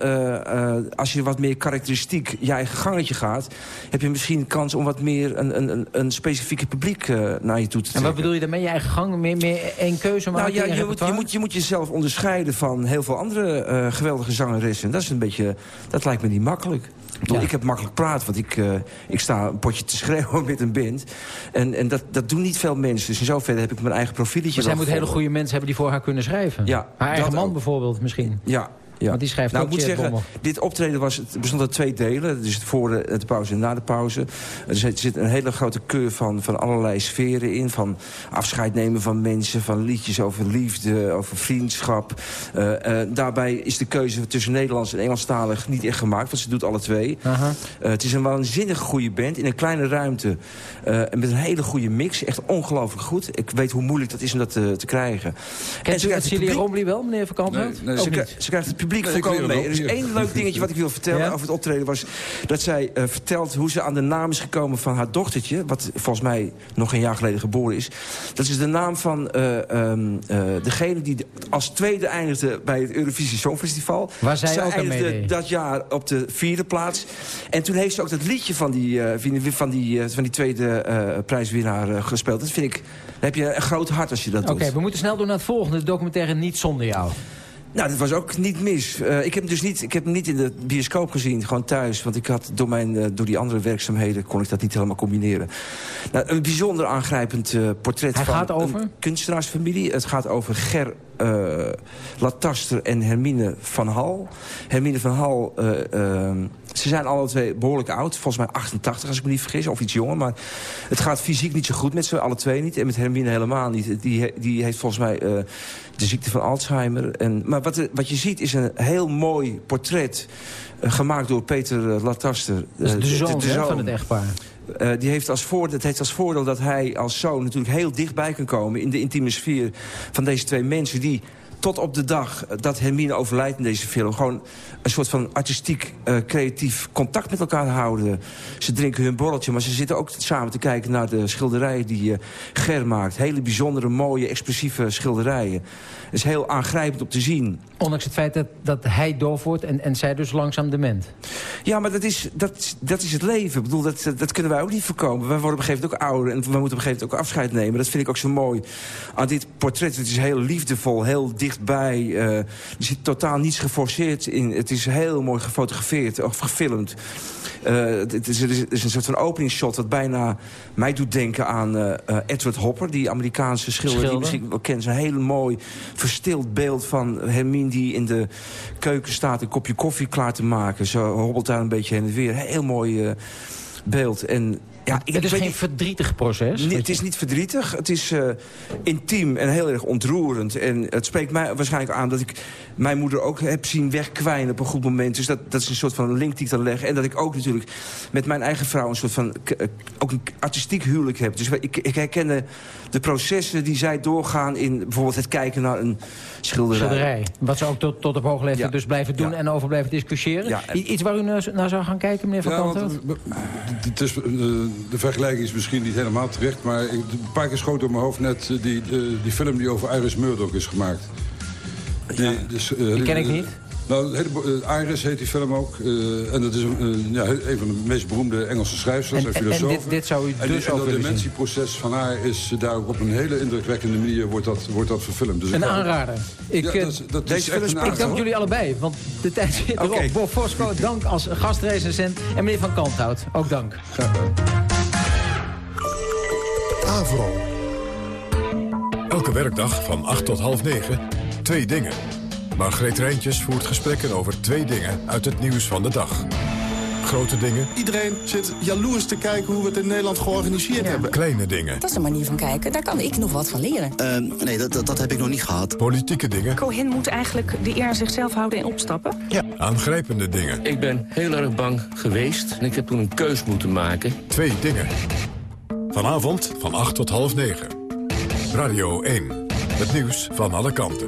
als je wat meer karakteristiek je eigen gangetje gaat... heb je misschien kans om wat meer een, een, een, een specifieke publiek naar je toe te trekken. En wat bedoel je daarmee? Je eigen gang? Meer, meer één keuze maken? Nou ja, je moet, je, moet, je moet jezelf onderscheiden van heel veel andere geweldige zangeressen. Dat is een beetje, dat lijkt me niet makkelijk. Ja. ik heb makkelijk praat, want ik, eh, ik sta een potje te schreeuwen met een band. En, en dat, dat doen niet veel mensen. Dus in zoverre heb ik mijn eigen profieletje Maar zij moet hele goede mensen hebben die voor haar kunnen schrijven. Ja, haar eigen man ook. bijvoorbeeld misschien. Ja, ja. Want die schrijft nou, ook ik moet zeggen, Bommel. dit optreden was, het bestond uit twee delen. Dus voor de, de pauze en na de pauze. Er zit, zit een hele grote keur van, van allerlei sferen in. Van afscheid nemen van mensen, van liedjes over liefde, over vriendschap. Eh, eh, daarbij is de keuze tussen Nederlands en Engelstalig niet echt gemaakt. Want ze doet alle twee. Eh, het is een waanzinnig goede band in een kleine ruimte. eh, en met een hele goede mix. Echt ongelooflijk goed. Ik weet hoe moeilijk dat is om dat te, te krijgen. Kent ze u het Celia publiek- Rombly wel, meneer Van? Nee, nee, niet. ze krijgt het publiek Volkomen mee. Er is één leuk dingetje wat ik wil vertellen Ja? over het optreden... was dat zij eh, vertelt hoe ze aan de naam is gekomen van haar dochtertje... wat volgens mij nog een jaar geleden geboren is. Dat is de naam van eh, ehm, eh, degene die als tweede eindigde... bij het Eurovisie Songfestival. Waar zij ook aan eindigde dat jaar op de vierde plaats. En toen heeft ze ook dat liedje van die, van die, van die, van die tweede eh, prijswinnaar gespeeld. Dat vind ik... Dan heb je een groot hart als je dat Oké, doet. we moeten snel door naar het volgende. De documentaire Niet Zonder Jou. Nou, dat was ook niet mis. Eh, ik, heb hem dus niet, ik heb hem niet in de bioscoop gezien, gewoon thuis. Want ik had door, mijn, eh, door die andere werkzaamheden kon ik dat niet helemaal combineren. Nou, een bijzonder aangrijpend eh, portret Hij van gaat over? een kunstenaarsfamilie. Het gaat over Ger Lataster en Hermine van Hal. Hermine van Hal, ze zijn alle twee behoorlijk oud. Volgens mij 88, als ik me niet vergis, of iets jonger. Maar het gaat fysiek niet zo goed met ze, alle twee niet. En met Hermine helemaal niet. Die, die heeft volgens mij de ziekte van Alzheimer. En, maar wat, wat je ziet is een heel mooi portret... eh, gemaakt door Peter eh, Lataster. Eh, de zoon, van het echtpaar. Die heeft als voordeel, het heeft als voordeel dat hij als zoon natuurlijk heel dichtbij kan komen... in de intieme sfeer van deze twee mensen die tot op de dag dat Hermine overlijdt in deze film... gewoon een soort van artistiek, eh, creatief contact met elkaar houden. Ze drinken hun borreltje, maar ze zitten ook samen te kijken... naar de schilderijen die eh, Ger maakt. Hele bijzondere, mooie, expressieve schilderijen. Het is heel aangrijpend om te zien. Ondanks het feit dat, dat hij doof wordt en, en zij dus langzaam dement. Ja, maar dat is, dat, dat is het leven. Ik bedoel, dat, dat kunnen wij ook niet voorkomen. Wij worden op een gegeven moment ook ouder en we moeten op een gegeven moment ook afscheid nemen. Dat vind ik ook zo mooi aan dit portret. Het is heel liefdevol, heel dichtbij. eh, er zit totaal niets geforceerd in. Het is heel mooi gefotografeerd of gefilmd. Eh, het is, het is- een soort van openingsshot wat bijna mij doet denken aan eh, Edward Hopper. Die Amerikaanse schilder, die misschien wel kent. Zo'n heel mooi verstild beeld van Hermine die in de keuken staat... een kopje koffie klaar te maken. Ze hobbelt daar een beetje heen en weer. Heel mooi beeld. En, ja, ik, het is geen niet- verdrietig proces. Nee, het is niet verdrietig. Het is eh, intiem en heel erg ontroerend. En het spreekt mij waarschijnlijk aan dat ik mijn moeder ook heb zien wegkwijnen op een goed moment. Dus dat, dat is een soort van link die ik dan leg. En dat ik ook natuurlijk met mijn eigen vrouw een soort van eh, ook een artistiek huwelijk heb. Dus ik, ik herken de, processen die zij doorgaan in bijvoorbeeld het kijken naar een schilderij. Schilderij. Wat ze ook tot, tot op hoge leeftijd Ja. dus blijven doen Ja. en over blijven discussiëren. Iets waar u naar, naar zou gaan kijken, meneer Van Ja, want, Kanthout? eh, is, eh, de vergelijking is misschien niet helemaal terecht... maar ik, een paar keer schoot door mijn hoofd net eh, die, die film die over Iris Murdoch is gemaakt. Die, dus, Die ken ik niet. Nou, heleboel- eh, Iris heet die film ook. eh, en dat is een, ja, een van de meest beroemde Engelse schrijfsters En- en, en- filosofen. en dit- dit zou u en, dus die- en ook dat dementieproces van haar is daar ook op een hele indrukwekkende manier wordt dat, wordt dat verfilmd. Dus ik Een aanrader. Ik, Ja, eh, dat is- dat is deze spreekt ik dank jullie allebei, want de tijd zit erop. Bob Fosco, dank als gastrecensent. En meneer Van Kanthout, ook dank. Graag gedaan. Avro. Elke werkdag van 8 tot half 9. Twee dingen. Margreet Rijntjes voert gesprekken over twee dingen uit het nieuws van de dag. Grote dingen, Iedereen zit jaloers te kijken hoe we het in Nederland georganiseerd hebben. kleine dingen. Dat is een manier van kijken. Daar kan ik nog wat van leren. nee, dat, dat, dat heb ik nog niet gehad. Politieke dingen, Cohen moet eigenlijk de eer aan zichzelf houden en opstappen. aangrijpende dingen. Ik ben heel erg bang geweest en ik heb toen een keus moeten maken. Twee dingen. Vanavond van 8 tot half 9. Radio 1. Het nieuws van alle kanten.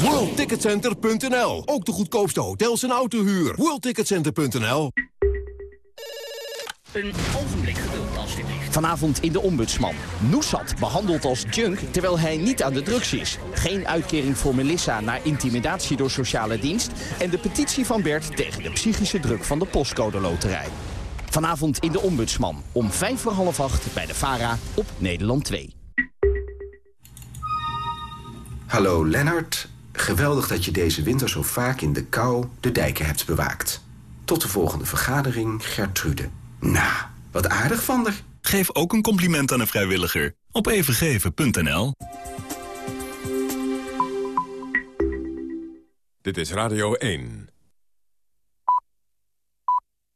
WorldTicketCenter.nl. Ook de goedkoopste hotels en autohuur. WorldTicketCenter.nl. Een ogenblik geduld, alstublieft. Vanavond in de Ombudsman. Noesat behandeld als junk terwijl hij niet aan de drugs is. Geen uitkering voor Melissa na intimidatie door sociale dienst. En de petitie van Bert tegen de psychische druk van de postcode loterij. Vanavond in de Ombudsman. Om vijf voor half acht bij de VARA op Nederland 2. Hallo Lennart. Geweldig dat je deze winter zo vaak in de kou de dijken hebt bewaakt. Tot de volgende vergadering, Gertrude. Nou, wat aardig van haar. Geef ook een compliment aan een vrijwilliger op evengeven.nl. Dit is Radio 1.